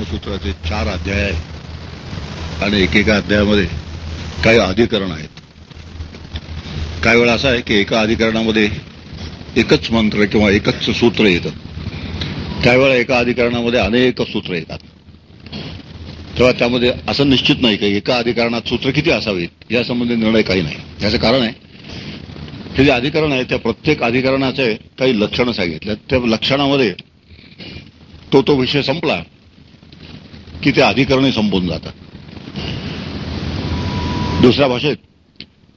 ब्रह्मसूत्राचे चार अध्याय आहेत आणि एकेका अध्यायामध्ये काही अधिकरण आहेत. काही वेळा असं आहे की एका अधिकरणामध्ये एकच मंत्र किंवा एकच सूत्र येतं. त्यावेळा एका अधिकरणामध्ये अनेक सूत्र येतात. तेव्हा त्यामध्ये असं निश्चित नाही की एका अधिकरणात सूत्र किती असावीत यासंबंधी निर्णय काही नाही. याचं कारण आहे हे जे अधिकरण आहे त्या प्रत्येक अधिकरणाचे काही लक्षणं सांगितले त्या लक्षणामध्ये तो तो विषय संपला की ते अधिकरणही संपून जातात. दुसऱ्या भाषेत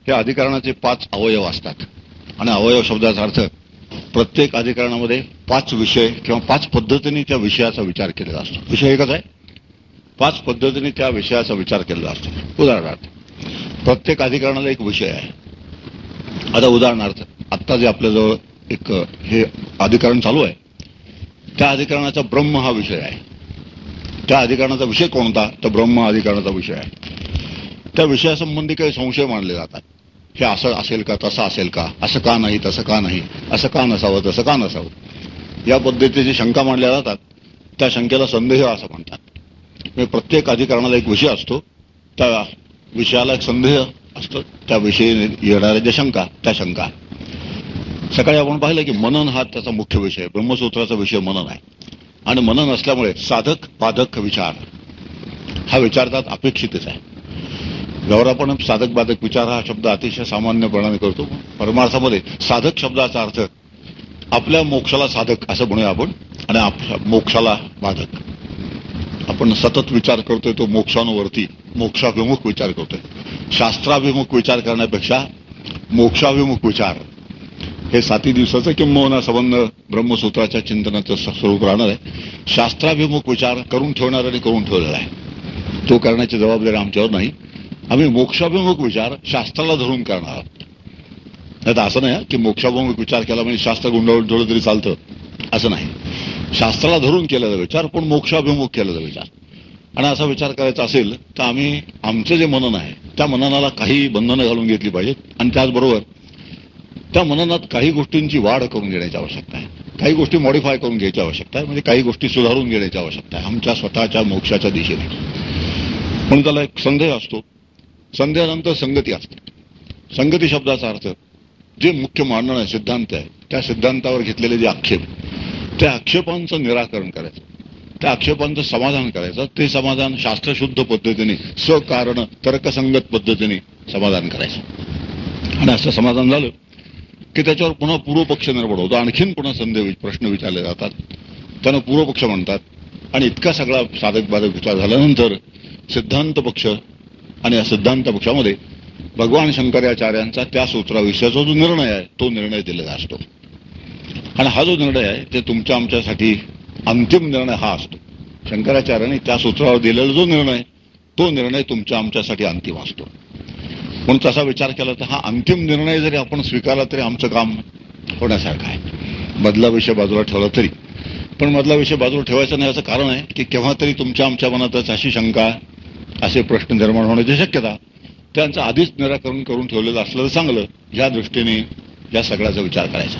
हे अधिकरणाचे पाच अवयव असतात. आणि अवयव शब्दाचा अर्थ प्रत्येक अधिकरणामध्ये पाच विषय किंवा पाच पद्धतीने त्या विषयाचा विचार केलेला असतो. विषय एकच आहे. पाच पद्धतीने त्या विषयाचा विचार केलेला असतो. उदाहरणार्थ प्रत्येक अधिकरणाला एक विषय आहे. आता उदाहरणार्थ आत्ता जे आपल्याजवळ एक हे अधिकरण चालू आहे त्या अधिकरणाचा ब्रह्म हा विषय आहे. त्या अधिकारणाचा विषय कोणता तर ब्रह्म अधिकारणाचा विषय आहे. त्या विषयासंबंधी काही संशय मानले जातात. हे असं असेल का तसं असेल का? असं का नाही तसं का नाही? असं का नसावं तसं का नसावं? या पद्धतीची शंका मांडल्या जातात. त्या शंकेला संदेह असं म्हणतात. म्हणजे प्रत्येक अधिकारणाला एक विषय असतो. त्या विषयाला एक संदेह असतो. त्या विषयी येणाऱ्या ज्या शंका त्या शंका. सकाळी आपण पाहिलं की मनन हा त्याचा मुख्य विषय ब्रह्मसूत्राचा विषय मनन आहे. आणि मनन असल्यामुळे साधक बाधक विचार. हा विचारतात अपेक्षितच आहे. गौर आपण साधक बाधक विचार हा शब्द अतिशय सामान्यपणाने करतो. परमार्थामध्ये साधक शब्दाचा अर्थ आपल्या मोक्षाला साधक असं म्हणूया आपण आणि आपल्या मोक्षाला बाधक. आपण सतत विचार करतोय तो मोक्षांवरती मोक्षाभिमुख विचार करतोय. शास्त्राभिमुख विचार करण्यापेक्षा मोक्षाभिमुख विचार हे साती दिवसाचं किंबहुना संबंध ब्रह्मसूत्राच्या चिंतनाचं स्वरूप राहणार आहे. शास्त्राभिमुख विचार करून ठेवणार आणि करून ठेवलेला आहे. तो करण्याची जबाबदारी आमच्यावर नाही. आम्ही मोक्षाभिमुख विचार शास्त्राला धरून करणार आहोत. नाही असं नाही की मोक्षाभिमुख विचार केला म्हणजे शास्त्र गुंडाळून ठेवलं तरी चालतं. असं नाही. शास्त्राला धरून केलेला विचार पण मोक्षाभिमुख केलेला विचार. आणि असा विचार करायचा असेल तर आम्ही आमचं जे मनन आहे त्या मननाला काही बंधनं घालून घेतली पाहिजेत. आणि त्याचबरोबर त्या मननात काही गोष्टींची वाढ करून घेण्याची आवश्यकता आहे. काही गोष्टी मॉडिफाय करून घ्यायची आवश्यकता आहे. म्हणजे काही गोष्टी सुधारून घेण्याची आवश्यकता आहे. आमच्या स्वतःच्या मोक्षाच्या दिशेने. म्हणून त्याला एक संदेह असतो. संदेहानंतर संगती असते. संगती शब्दाचा अर्थ जे मुख्य मांडणं आहे सिद्धांत आहे त्या सिद्धांतावर घेतलेले जे आक्षेप त्या आक्षेपांचं निराकरण करायचं. त्या आक्षेपांचं समाधान करायचं. ते समाधान शास्त्रशुद्ध पद्धतीने स्वकारण तर्कसंगत पद्धतीने समाधान करायचं. आणि असं समाधान झालं की त्याच्यावर पुन्हा पूर्वपक्ष निर्माण होतो. आणखीन पुन्हा संदेह प्रश्न विचारले जातात. त्यांना पूर्वपक्ष म्हणतात. आणि इतका सगळा साधक बाधक विचार झाल्यानंतर सिद्धांत पक्ष आणि या सिद्धांत पक्षामध्ये भगवान शंकराचार्यांचा त्या सूत्राविषयाचा जो निर्णय आहे तो निर्णय दिलेला असतो. आणि हा जो निर्णय आहे ते तुमच्या आमच्यासाठी अंतिम निर्णय हा असतो. शंकराचार्यांनी त्या सूत्रावर दिलेला जो निर्णय तो निर्णय तुमच्या आमच्यासाठी अंतिम असतो. म्हणून तसा विचार केला तर हा अंतिम निर्णय जरी आपण स्वीकारला तरी आमचं काम होण्यासारखं आहे. मधला विषय बाजूला ठेवला तरी. पण मधला विषय बाजूला ठेवायचा नाही याचं कारण आहे की केव्हा तरी तुमच्या आमच्या मनातच अशी शंका असे प्रश्न निर्माण होण्याची शक्यता त्यांचं आधीच निराकरण करून ठेवलेलं असलं तर चांगलं या दृष्टीने या सगळ्याचा विचार करायचा.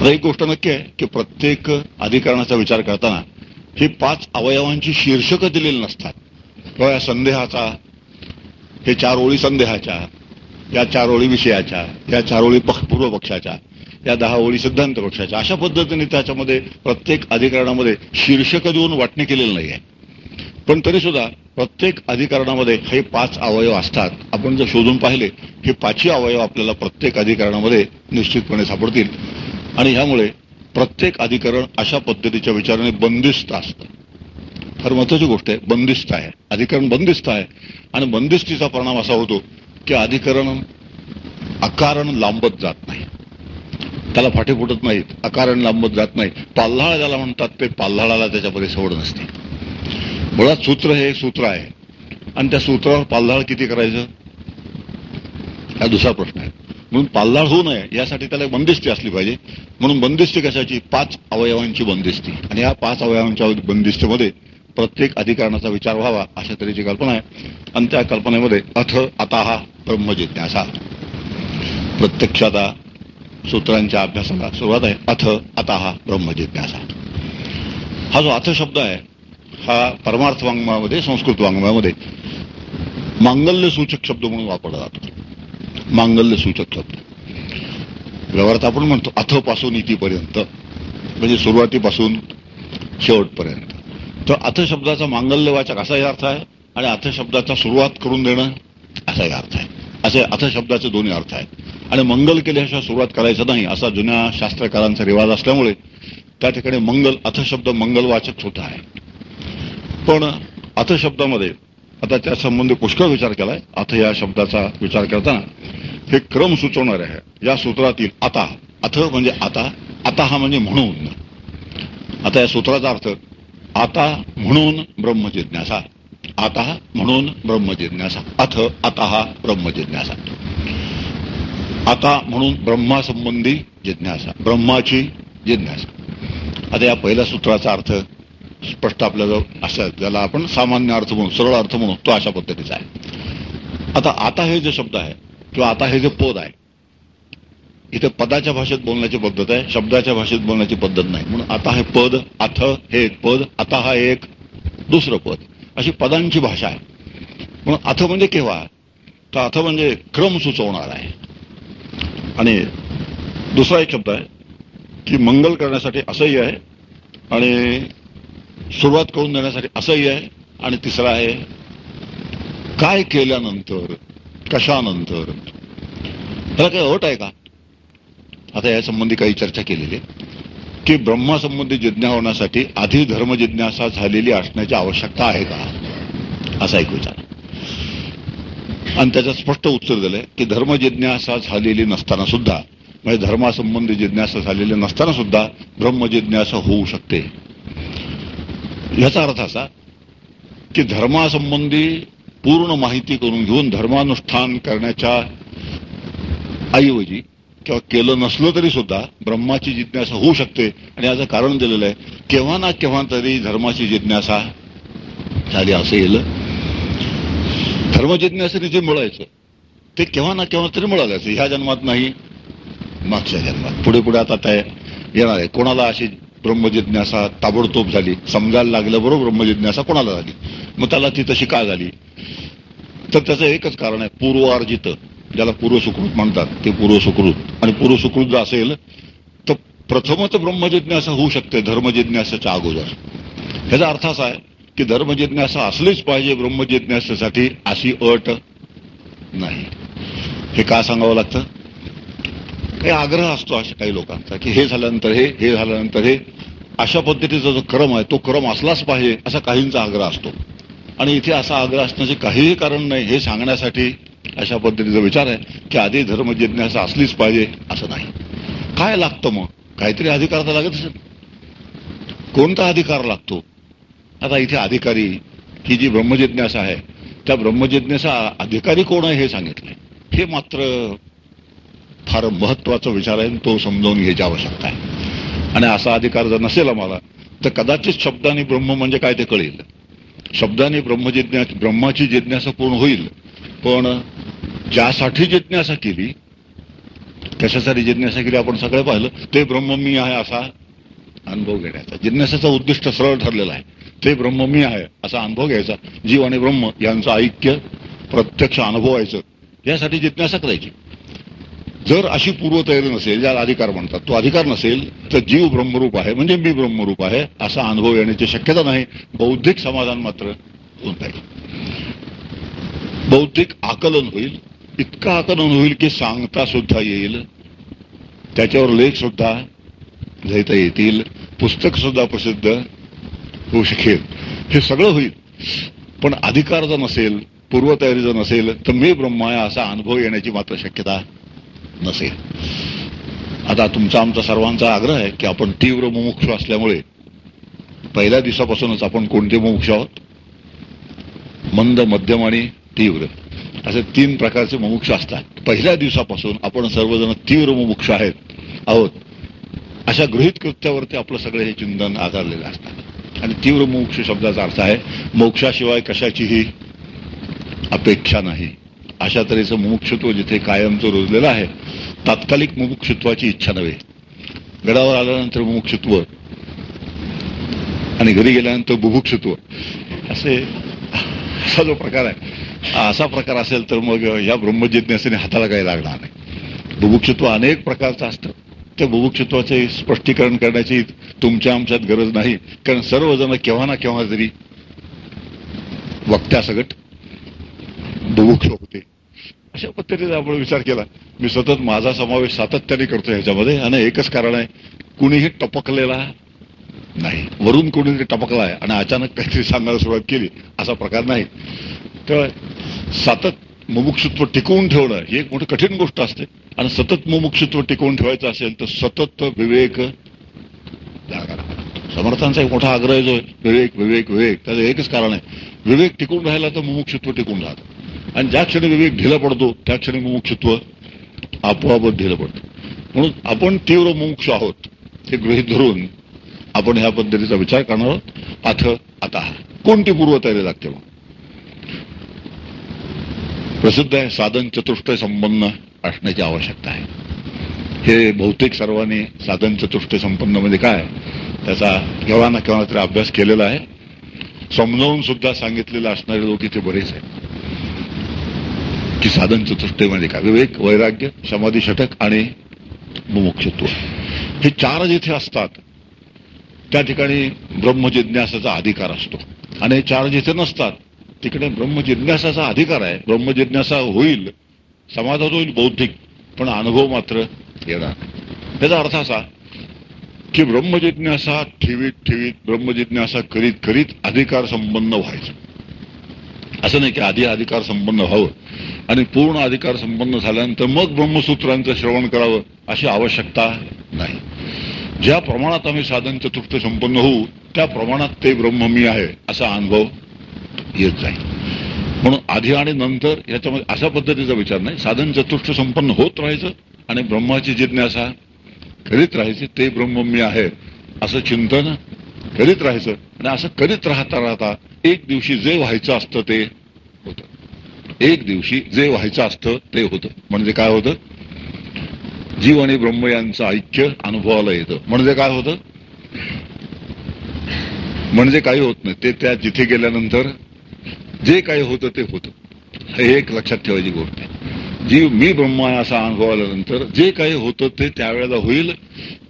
आता एक गोष्ट नक्की आहे की प्रत्येक अधिकरणाचा विचार करताना ही पाच अवयवांची शीर्षकं दिलेली नसतात. किंवा या संदेहाचा हे चार ओळी संदेहाच्या या चार ओळी विषयाच्या या चार ओळी पक्ष पूर्व पक्षाच्या या दहा ओळी सिद्धांत पक्षाच्या अशा पद्धतीने त्याच्यामध्ये प्रत्येक अधिकरणामध्ये शीर्षक देऊन वाटणी केलेलं नाही आहे पण तरी सुद्धा प्रत्येक अधिकरणामध्ये हे पाच अवयव असतात. आपण जर शोधून पाहिले हे पाचही अवयव आपल्याला प्रत्येक अधिकरणामध्ये निश्चितपणे सापडतील. आणि ह्यामुळे प्रत्येक अधिकरण अशा पद्धतीच्या विचाराने बंदिस्त असतं. फार महत्वाची गोष्ट आहे बंदिस्त आहे. अधिकरण बंदिस्त आहे. आणि बंदिस्तीचा परिणाम असा होतो की अधिकरण अकारण लांबत जात नाही. त्याला फाटे फुटत नाहीत अकारण लांबत जात नाही पाल्हाळ ज्याला म्हणतात ते पाल्हाळाला त्याच्यामध्ये सवड नसते. मुळात सूत्र हे सूत्र आहे. आणि त्या सूत्रावर पाल्हाळ किती करायचं? हा दुसरा प्रश्न आहे. म्हणून पाल्हाळ होऊ नये यासाठी त्याला बंदिस्ती असली पाहिजे. म्हणून बंदिस्ती कशाची? पाच अवयवांची बंदिस्ती. आणि या पाच अवयवांच्या बंदिस्तीमध्ये प्रत्येक अधिकारणाचा विचार व्हावा अशा तऱ्हेची कल्पना आहे. आणि त्या कल्पनेमध्ये अथ आता हा ब्रह्मजिज्ञासा प्रत्यक्षाता सूत्रांच्या अभ्यासाला सुरुवात आहे. अथ आता हा ब्रह्मजिज्ञासा हा जो अथ शब्द आहे हा परमार्थ वाङ्मयामध्ये संस्कृत वाङ्मयामध्ये मांगल्य सूचक शब्द म्हणून वापरला जातो. मांगल्य सूचक शब्द. व्यवहारात आपण म्हणतो अथपासून म्हणजे सुरुवातीपासून शेवटपर्यंत. तर अर्थशब्दाचा शब्दाचा मांगल्यवाचक असाही अर्थ आहे आणि अर्थशब्दाचा शब्दाचा सुरुवात करून देणं असाही अर्थ आहे. असे अर्थशब्दाचे दोन्ही अर्थ आहेत. आणि मंगल केल्याशिवाय सुरुवात करायचं नाही असा जुन्या शास्त्रकारांचा रिवाज असल्यामुळे त्या ठिकाणी मंगल अर्थशब्द शब्द मंगलवाचक सुद्धा आहे. पण अर्थशब्दामध्ये आता त्या संबंधी पुष्कळ विचार केलाय. अथ या शब्दाचा विचार करताना हे क्रम सुचवणार आहे. या सूत्रातील आता अथ म्हणजे आता आता हा म्हणजे म्हणून. आता या सूत्राचा अर्थ आता म्हणून ब्रह्मजिज्ञासा. आता म्हणून ब्रह्मजिज्ञासा. अथ आता हा ब्रह्मजिज्ञासा. आता म्हणून ब्रह्मासंबंधी जिज्ञासा. ब्रह्माची जिज्ञासा. आता या पहिल्या सूत्राचा अर्थ स्पष्ट आपल्याला असा ज्याला आपण सामान्य अर्थ म्हणून सरळ अर्थ म्हणून तो अशा पद्धतीचा आहे. आता आता हे जे शब्द आहे किंवा आता हे जे पद आहे इथे पदाच्या भाषेत बोलण्याची पद्धत आहे शब्दाच्या भाषेत बोलण्याची पद्धत नाही. म्हणून आता हे पद अथ हे एक पद आता हा एक दुसरं पद अशी पदांची भाषा आहे. म्हणून अथ म्हणजे केव्हा? तर अथ म्हणजे क्रम सुचवणार आहे. आणि दुसरा एक शब्द आहे की मंगल करण्यासाठी असंही आहे आणि सुरुवात करून देण्यासाठी असंही आहे आणि तिसरा आहे काय केल्यानंतर कशानंतर? त्याला काही अट आहे का? आता या संबंधी काही चर्चा केलेली आहे. की ब्रह्मासंबंधी जिज्ञा होण्यासाठी आधी धर्मजिज्ञासा झालेली असण्याची आवश्यकता आहे का? असा एक विचार. आणि त्याचं स्पष्ट उत्तर दिलंय की धर्मजिज्ञासा झालेली नसताना सुद्धा म्हणजे धर्मासंबंधी जिज्ञासा झालेली नसताना सुद्धा ब्रह्मजिज्ञासा होऊ शकते. याचा अर्थ असा की धर्मासंबंधी पूर्ण माहिती करून घेऊन धर्मानुष्ठान करण्याच्या ऐवजी किंवा केलं नसलं तरी सुद्धा ब्रह्माची जिज्ञासा होऊ शकते. आणि याचं कारण दिलेलं आहे. केव्हा ना केव्हा तरी धर्माची जिज्ञासा झाली असेल धर्मजिज्ञासेने जे मिळायचं. ते केव्हा ना केव्हा तरी मिळालं ह्या जन्मात नाही मागच्या जन्मात. पुढे पुढे आता काय येणार आहे. कोणाला अशी ब्रह्मजिज्ञासा ताबडतोब झाली? समजायला लागल्याबरोबर ब्रह्मजिज्ञासा कोणाला झाली? मग त्याला ती तशी का झाली? तर त्याचं एकच कारण आहे. पूर्वार्जित. ज्याला पूर्व सुकृत म्हणतात ते पूर्व सुकृत आणि पूर्व सुकृत जर असेल तर प्रथमच ब्रह्मजिज्ञासा होऊ शकते धर्मजिज्ञासाच्या अगोदर. ह्याचा अर्थ असा आहे की धर्मजिज्ञासा असलीच पाहिजे ब्रह्मजिज्ञासासाठी अशी अट नाही. हे का सांगावं लागतं? काही आग्रह असतो अशा काही लोकांचा की हे झाल्यानंतर हे हे झाल्यानंतर हे. अशा पद्धतीचा जो क्रम आहे तो क्रम असलाच पाहिजे असा काहींचा आग्रह असतो. आणि इथे असा आग्रह असण्याचे काहीही कारण नाही हे सांगण्यासाठी अशा पद्धतीचा विचार आहे की आधी धर्म जिज्ञासा असलीच पाहिजे असं नाही. काय लागतं मग? काहीतरी अधिकार तर लागत असेल कोणता अधिकार लागतो? आता इथे अधिकारी ही जी ब्रह्मजिज्ञासा आहे त्या ब्रह्मजिज्ञासा अधिकारी कोण आहे हे सांगितलंय. हे मात्र फार महत्त्वाचा विचार आहे तो समजावून घ्यायची आवश्यकता आहे. आणि असा अधिकार जर नसेल आम्हाला तर कदाचित शब्दाने ब्रह्म म्हणजे काय ते कळेल. शब्दाने ब्रह्मजिज्ञा ब्रह्माची जिज्ञासा पूर्ण होईल. पण ज्यासाठी जिज्ञासा केली कशासाठी जिज्ञासा केली आपण सगळं पाहिलं ते ब्रह्म मी आहे असा अनुभव घेण्याचा. जिज्ञासाचा उद्दिष्ट सरळ ठरलेला आहे. ते ब्रह्म मी आहे असा अनुभव घ्यायचा. जीव आणि ब्रह्म यांचं ऐक्य प्रत्यक्ष अनुभवायचं यासाठी जिज्ञासा करायची. जर अशी पूर्वतयारी नसेल ज्याला अधिकार म्हणतात तो अधिकार नसेल तर जीव ब्रह्मरूप आहे म्हणजे मी ब्रह्मरूप आहे असा अनुभव येण्याची शक्यता नाही. बौद्धिक समाधान मात्र होऊन जाईल. बहुतेक आकलन होईल. इतकं आकलन होईल की सांगता सुद्धा येईल. त्याच्यावर लेख सुद्धा लिहिता येतील. पुस्तक सुद्धा प्रसिद्ध होऊ शकेल. हे सगळं होईल. पण अधिकार जर नसेल पूर्वतयारी जर नसेल तर मी ब्रह्म असा अनुभव येण्याची मात्र शक्यता नसेल. आता तुमचा आमचा सर्वांचा आग्रह आहे की आपण तीव्र मुमुक्ष असल्यामुळे पहिल्या दिवसापासूनच आपण कोणते मुमुक्ष आहोत? मंद मध्यम आणि तीव्र. असे तीन प्रकारचे मुमुक्ष असतात. पहिल्या दिवसापासून आपण सर्वजण तीव्र मुमुक्ष आहेत आहोत. अशा गृहित कृत्यावरती आपलं सगळं हे चिंतन आधारलेलं असतात आणि तीव्र मोक्ष शब्दाचा अर्थ आहे मोक्षाशिवाय कशाचीही अपेक्षा नाही. अशा तऱ्हेचं मुमुक्षत्व जिथे कायमचं रुजलेलं आहे तात्कालिक मुमुक्षत्वाची इच्छा नव्हे. गडावर आल्यानंतर मुमुक्षत्व आणि घरी गेल्यानंतर बुभुक्षत्व. असे असा जो प्रकार आहे. असा प्रकार असेल तर मग या ब्रह्मजिज्ञासेने हाताला काही लागणार नाही. बुभुक्षत्व अनेक प्रकारचं असतं. त्या बुभुक्षत्वाचे स्पष्टीकरण करण्याची तुमच्या आमच्यात गरज नाही. कारण सर्वजण केव्हा ना केव्हा तरी वक्त्यासकट बुभुक्ष होते. अशा पद्धतीने आपण विचार केला. मी सतत माझा समावेश सातत्याने करतो ह्याच्यामध्ये आणि एकच कारण आहे कुणीही टपकलेला नाही. वरून कोणीतरी टपकलाय आणि अचानक काहीतरी सांगायला सुरुवात केली असा प्रकार नाही. तर सतत मुमुक्षुत्व टिकवून ठेवणं ही एक मोठी कठीण गोष्ट असते. आणि सतत मुमुक्षुत्व टिकवून ठेवायचं असेल तर सतत विवेक समर्थांचा एक मोठा आग्रह जो विवेक विवेक विवेक त्याचं एकच कारण आहे. विवेक टिकून राहिला तर मुमुक्षुत्व टिकून राहतं. आणि ज्या क्षणी विवेक ढिला पडतो त्या क्षणी मुमुक्षुत्व आपोआपच ढिलं पडतं. म्हणून आपण तीव्र मुमुक्ष आहोत हे गृहित धरून आपण ह्या पद्धतीचा विचार करणार आहोत. अथ आता. कोणती पूर्वतयारी लागते मग? प्रसिद्ध आहे. साधन चतुष्टय संपन्न असण्याची आवश्यकता आहे. हे बहुतेक सर्वांनी साधन चतुष्टय संपन्न म्हणजे काय त्याचा केव्हा ना केव्हा तरी अभ्यास केलेला आहे. समजावून सुद्धा सांगितलेलं असणारे लोक इथे बरेच आहेत. की साधन चतुष्टय म्हणजे काय? विवेक वैराग्य समाधी षटक आणि मुमुक्षत्व. हे चार जिथे असतात त्या ठिकाणी ब्रह्मजिज्ञासाचा अधिकार असतो. आणि हे चार जिथे नसतात तिकडे ब्रह्मजिज्ञासाचा अधिकार आहे. ब्रह्मजिज्ञासा होईल समाजात होईल बौद्धिक पण अनुभव मात्र येणार त्याचा अर्थ असा की ब्रह्मजिज्ञासा ठेवीत ठेवीत ब्रह्मजिज्ञासा करीत करीत अधिकार संपन्न व्हायचं. असं नाही की आधी अधिकार संपन्न व्हावं आणि पूर्ण अधिकार संपन्न झाल्यानंतर मग ब्रह्मसूत्रांचं श्रवण करावं अशी आवश्यकता नाही. ज्या प्रमाणात आम्ही साधन चतुर्थ संपन्न होऊ त्या प्रमाणात ते ब्रह्म मी आहे असा अनुभव येत जाईल म्हणून आधी आणि नंतर याच्यामध्ये अशा पद्धतीचा विचार नाही. साधन चतुष्ट संपन्न होत राहायचं आणि ब्रह्माची जिज्ञासा करीत राहायची ते ब्रह्म मी आहे असं चिंतन करीत राहायचं आणि असं करीत राहता राहता एक दिवशी जे व्हायचं असतं ते होतं. एक दिवशी जे व्हायचं असतं ते होतं. म्हणजे काय होतं? जीव आणि ब्रह्म यांचं ऐक्य अनुभवाला येतं. म्हणजे काय होतं? म्हणजे काही होत नाही. ते त्या जिथे गेल्यानंतर जे काही होतं ते होतं. हे एक लक्षात ठेवायची गोष्ट आहे. जीव मी ब्रह्म आहे असा अनुभव आल्यानंतर जे काही होतं ते त्यावेळेला होईल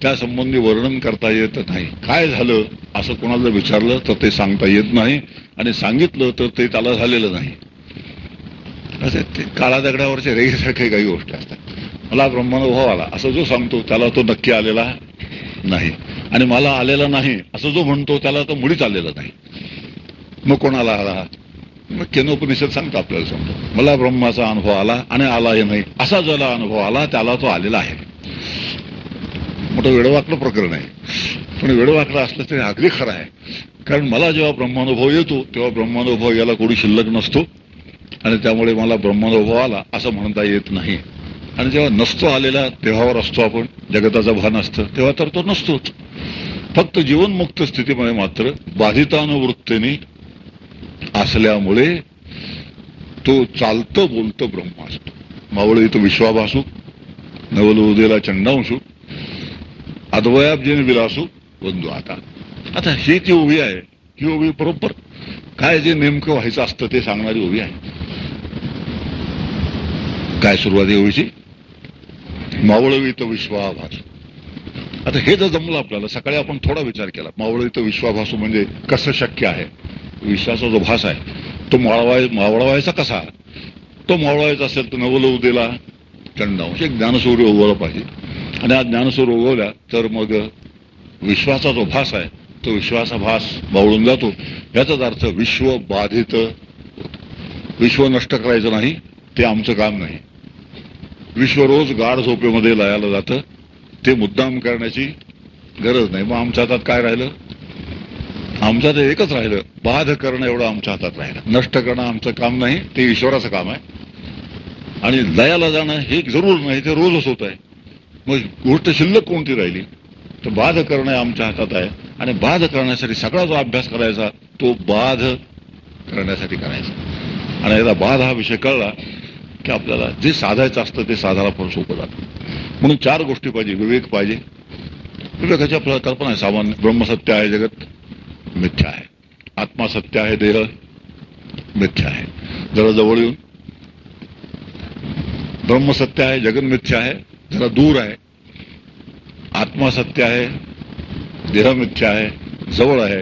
त्या संबंधी वर्णन करता येत नाही. काय झालं असं कोणाला विचारलं तर ते सांगता येत नाही आणि सांगितलं तर ते त्याला झालेलं नाही. असे ते काळा दगडावरच्या रेगेसारखे काही गोष्टी असतात. मला ब्रह्मानुभव आला. असं जो सांगतो त्याला तो नक्की आलेला. नाही. आणि मला आलेला नाही असं जो म्हणतो त्याला तर मुळीच आलेला नाही. मग कोणाला आला? मग केनोपनिषद सांगतो आपल्याला समजा मला ब्रह्माचा अनुभव आला आणि आलाही नाही. असा ज्याला अनुभव आला त्याला तो आलेला आहे. मोठं वेडवाकलं प्रकरण आहे. पण वेडवाकलं असलं तरी अगदी खरं आहे. कारण मला जेव्हा ब्रह्मानुभव येतो तेव्हा ब्रह्मानुभव याला कोणी शिल्लक नसतो. आणि त्यामुळे मला ब्रह्मानुभव आला असं म्हणता येत नाही. आणि जेव्हा नसतो आलेला तेव्हावर असतो आपण जगताचा भान असतं तेव्हा तर तो नसतोच. फक्त जीवनमुक्त स्थितीमध्ये मात्र बाधितानुवृत्तीने असल्यामुळे तो चालतं बोलतं ब्रह्म असतो मावळ तो विश्वाभासू नवल उदेला चंडांशू अद्वयाबजीने विलासू बंधू आता. आता ही जी उभी आहे ही उभी बरोबर. काय जे नेमकं व्हायचं असतं ते सांगणारी उभी आहे. काय सुरुवात आहे ओळीची मावळवीत विश्वाभास आता हे जर जमलं आपल्याला सकाळी आपण थोडा विचार केला. मावळवीत विश्वाभासू म्हणजे कसं शक्य आहे? विश्वाचा जो भास आहे तो मावळवाय मावळवायचा कसा? तो मावळवायचा असेल तर नवलव दिला चंडांश एक ज्ञानसूर्य उगवला पाहिजे. आणि आज ज्ञानसूर्य उगवल्या तर मग विश्वाचा जो भास आहे तो विश्वासाभास मावळून जातो. याचाच अर्थ विश्व बाधित विश्व नष्ट करायचं नाही ते आमचं काम नाही. विश्व रोज गाढ झोपेमध्ये लयाला जातं. ते मुद्दाम करण्याची गरज नाही. मग आमच्या हातात काय राहिलं? आमच्या ते एकच राहिलं. बाध करणं एवढं आमच्या हातात राहिलं. नष्ट करणं आमचं काम नाही ते ईश्वराचं काम आहे. आणि लयाला जाणं हे जरूर नाही ते रोजच होत आहे. मग गोष्ट शिल्लक कोणती राहिली? तर बाध करणं आमच्या हातात आहे. आणि बाध करण्यासाठी सगळा जो अभ्यास करायचा तो बाध करण्यासाठी करायचा. आणि एकदा बाध हा विषय कळला की आपल्याला जे साधायचं असतं ते साधायला पण सोपं जातं. म्हणून चार गोष्टी पाहिजे विवेक पाहिजे. विवेकाची आपल्याला कल्पना आहे सामान्य ब्रह्मसत्य आहे जगत मिथ्या आहे. आत्मा सत्य आहे देह मिथ्या आहे. जरा जवळ येऊन. ब्रह्म सत्य आहे जगन मिथ्या आहे जरा दूर आहे. आत्मा सत्य आहे देह मिथ्या आहे जवळ आहे.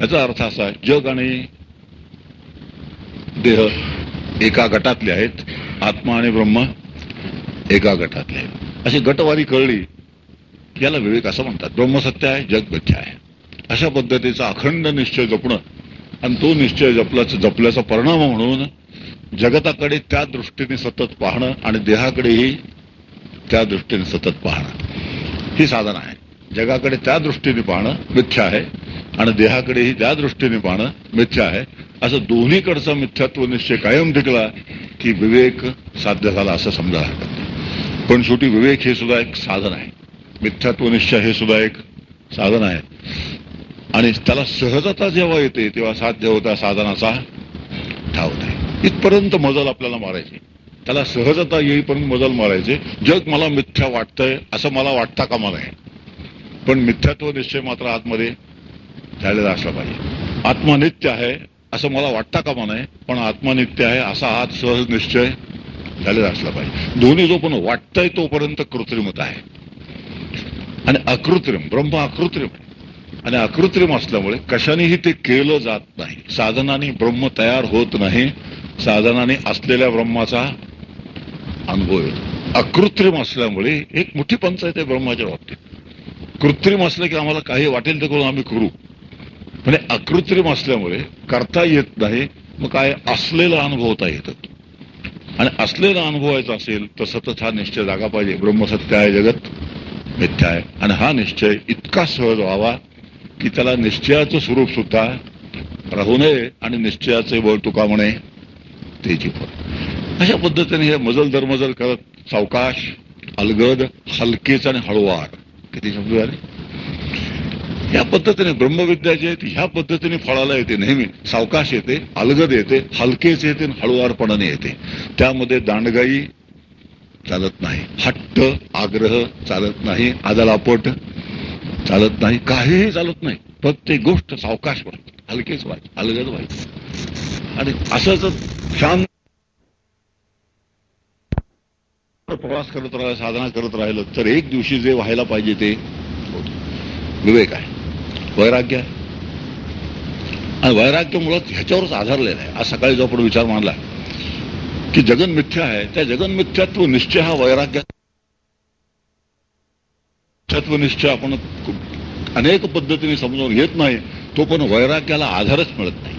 याचा अर्थ असा आहे जग आणि देह एका गटातले आहेत. आत्मा आणि ब्रह्म एका गटातले. अशी गटवारी कळली याला विवेक असं म्हणतात. ब्रह्मसत्य आहे जग आहे. अशा पद्धतीचा अखंड निश्चय जपणं आणि तो निश्चय जपल्याचा जपल्याचा परिणाम म्हणून जगताकडे त्या दृष्टीने सतत पाहणं आणि देहाकडेही त्या दृष्टीने सतत पाहणं. ही साधन आहे. जगाकडे त्या दृष्टीने पाहणं मिथ्या आहे आणि देहाकडेही त्या दृष्टीने पाहणं मिथ्या आहे. असं दोन्हीकडचा मिथ्यात्व निश्चय कायम टिकला की विवेक साध्य झाला असं समजा हरकत नाही पण शेवटी विवेक हे सुद्धा एक साधन आहे. मिथ्यात्व निश्चय हे सुद्धा एक साधन आहे. आणि त्याला सहजता जेव्हा येते तेव्हा साध्य होता साधनाचा ठाव नाही. इथपर्यंत मजल आपल्याला मारायची. त्याला सहजता येईपर्यंत मजल मारायचे. जग मला मिथ्या वाटतंय असं मला वाटता कामा नये. पण मिथ्यात्व निश्चय मात्र आतमध्ये झालेला असला पाहिजे. आत्मा नित्य आहे असं मला वाटता कामा नये पण आत्मनित्य आहे असा हात सहज निश्चय झालेला असला पाहिजे. दोन्ही जो पण वाटतंय तोपर्यंत कृत्रिमता आहे. आणि अकृत्रिम ब्रह्म अकृत्रिम आहे. आणि अकृत्रिम असल्यामुळे कशानेही ते केलं जात नाही. साधनाने ब्रह्म तयार होत नाही. साधनाने असलेल्या ब्रह्माचा अनुभव येतो. अकृत्रिम असल्यामुळे एक मोठी पंचायत आहे ब्रह्माच्या बाबतीत. कृत्रिम असलं की आम्हाला काही वाटेल ते करून आम्ही करू. म्हणजे अकृत्रिम असल्यामुळे करता येत नाही मग काय असलेला अनुभवता येतात. आणि असलेला अनुभवायचा असेल तर सतत हा निश्चय जागा पाहिजे. ब्रह्मसत्य आहे जगत मिथ्या आहे आणि हा निश्चय इतका सहज व्हावा की त्याला निश्चयाचं स्वरूप सुद्धा राहू नये आणि निश्चयाचे बळ तुका म्हणे तेची फळ अशा पद्धतीने हे मजल दरमजल करत सावकाश अलगद हलकेच आणि हळुवार. किती शब्द झाले? या पद्धतीने ब्रह्मविद्या जी आहे ती ह्या पद्धतीने फळाला येते नेहमी. सावकाश येते अलगद येते हलकेच येते आणि हळुवारपणाने येते. त्यामध्ये दांडगाई चालत नाही. हट्ट आग्रह चालत नाही. आदलापट चालत नाही. काहीही चालत नाही. प्रत्येक गोष्ट सावकाश व्हायची हलकेच व्हायची अलगद व्हायची आणि असंच शांत प्रवास करत राहिलं साधना करत राहिलं तर एक दिवशी जे व्हायला पाहिजे ते विवेक आहे. वैराग्य आहे. आणि वैराग्य मुळात ह्याच्यावरच आधारलेला आहे. आज सकाळी जो आपण विचार मांडला की जगन मिथ्या आहे त्या जगन मिथ्यात्व निश्चय हा वैराग्य मिथ्यात्व निश्चय आपण अनेक पद्धतीने समजावून घेत नाही तो पण वैराग्याला आधारच मिळत नाही.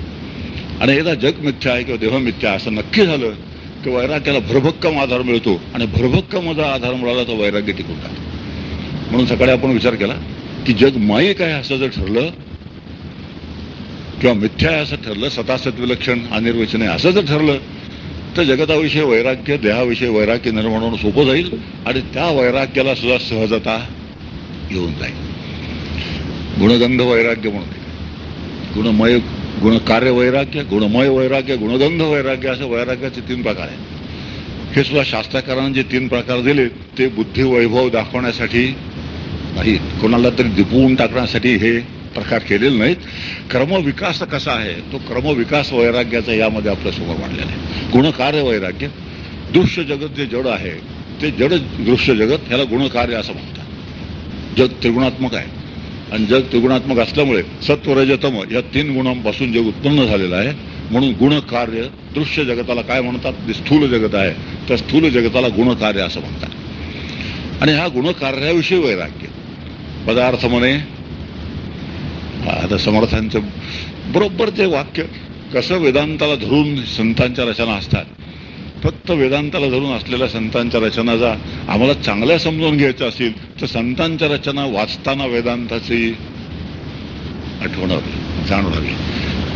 आणि एकदा जग मिथ्या आहे किंवा देह मिथ्या आहे असं नक्की झालं की वैराग्याला भरभक्कम आधार मिळतो. आणि भरभक्कम जर आधार मिळाला तर वैराग्य टिकून राहतं. म्हणून सकाळी आपण विचार केला की जग मायिक आहे असं जर ठरलं किंवा मिथ्या आहे असं ठरलं सतासत्व विलक्षण अनिर्वचन आहे असं जर ठरलं तर जगताविषयी वैराग्य देहाविषयी वैराग्य निर्माण होणं सोपं जाईल आणि त्या वैराग्याला सुद्धा सहजता येऊन जाईल. गुणगंध वैराग्य म्हणून. गुणमय गुणकार्य वैराग्य गुणमय वैराग्य गुणगंध वैराग्य असं वैराग्याचे तीन प्रकार आहेत. हे सुद्धा शास्त्रकारांनी जे तीन प्रकार दिले ते बुद्धी वैभव दाखवण्यासाठी नाहीत कोणाला तरी दिपवून टाकण्यासाठी हे प्रकार केलेले नाहीत. क्रमविकास कसा आहे? तो क्रमविकास वैराग्याचा यामध्ये आपल्यासमोर मांडलेला आहे. गुणकार्य वैराग्य. दृश्य जगत जे जड आहे ते जड दृश्य जगत ह्याला गुणकार्य असं म्हणतात. जग त्रिगुणात्मक आहे. आणि जग त्रिगुणात्मक असल्यामुळे सत्व रजतम या तीन गुणांपासून जग उत्पन्न झालेलं आहे. म्हणून गुणकार्य दृश्य जगताला काय म्हणतात? जे स्थूल जगत आहे. त्या स्थूल जगताला गुणकार्य असं म्हणतात. आणि ह्या गुणकार्याविषयी वैराग्य. पदार्थ म्हणे आता समर्थांचं बरोबर ते वाक्य कसं वेदांताला धरून संतांच्या रचना असतात. फक्त वेदांताला धरून असलेल्या संतांच्या रचना जर आम्हाला चांगल्या समजून घ्यायचं असेल तर संतांच्या रचना वाचताना वेदांताची आठवण हवी जाणून हवी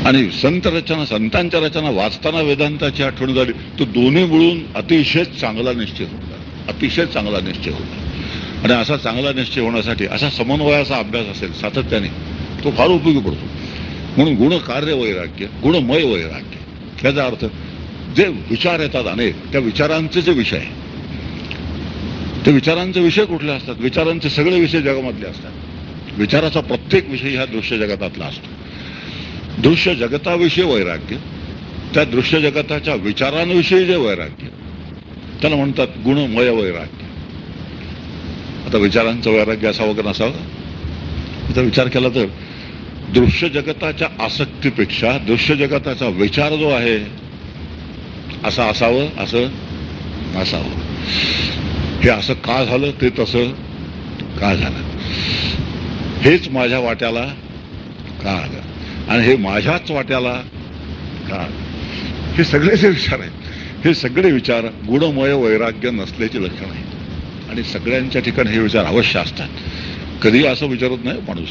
आणि संत रचना संतांच्या रचना वाचताना वेदांताची आठवण झाली तर दोन्ही मिळून अतिशय चांगला निश्चय होता. अतिशय चांगला निश्चय होता. आणि असा चांगला निश्चय होण्यासाठी असा समन्वयाचा अभ्यास असेल सातत्याने तो फार उपयोगी पडतो. म्हणून गुण कार्य वैराग्य गुणमय वैराग्य याचा अर्थ जे विचार येतात अनेक त्या विचारांचे जे विषय आहे ते विचारांचे विषय कुठले असतात? विचारांचे सगळे विषय जगामधले असतात. विचाराचा प्रत्येक विषय ह्या दृश्य जगतातला असतो. दृश्य जगताविषयी वैराग्य त्या दृश्य जगताच्या विचारांविषयी जे वैराग्य त्याला म्हणतात गुणमय वैराग्य. आता विचारांचं वैराग्य असावं का नसावं? आता विचार केला तर दृश्य जगताच्या आसक्तीपेक्षा दृश्य जगताचा विचार जो आहे असं असावं असं नसावं. हे असं का झालं? ते तसं का झालं? हेच माझ्या वाट्याला का आलं? आणि हे माझ्याच वाट्याला का आलं? हे सगळे जे विचार आहेत. हे सगळे विचार गुणमय वैराग्य नसल्याचे लक्षण आहे आणि सगळ्यांच्या ठिकाणी हे विचार अवश्य असतात. कधी असं विचारत नाही माणूस.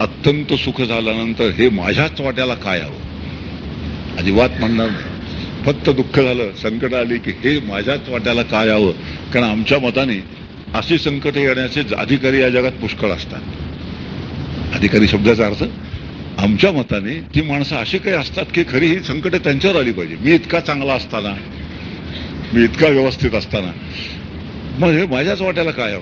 अत्यंत सुख झाल्यानंतर हे माझ्याच वाट्याला काय हवं? अजिबात म्हणणार नाही. फक्त दुःख झालं संकट आली की हे माझ्याच वाट्याला काय हवं? कारण आमच्या मताने अशी संकट येण्याचे अधिकारी या जगात पुष्कळ असतात. अधिकारी शब्दाचा अर्थ आमच्या मताने ती माणसं अशी काही असतात की खरी ही संकट त्यांच्यावर आली पाहिजे. मी इतका चांगला असताना मी इतका व्यवस्थित असताना मग हे माझ्याच वाट्याला काय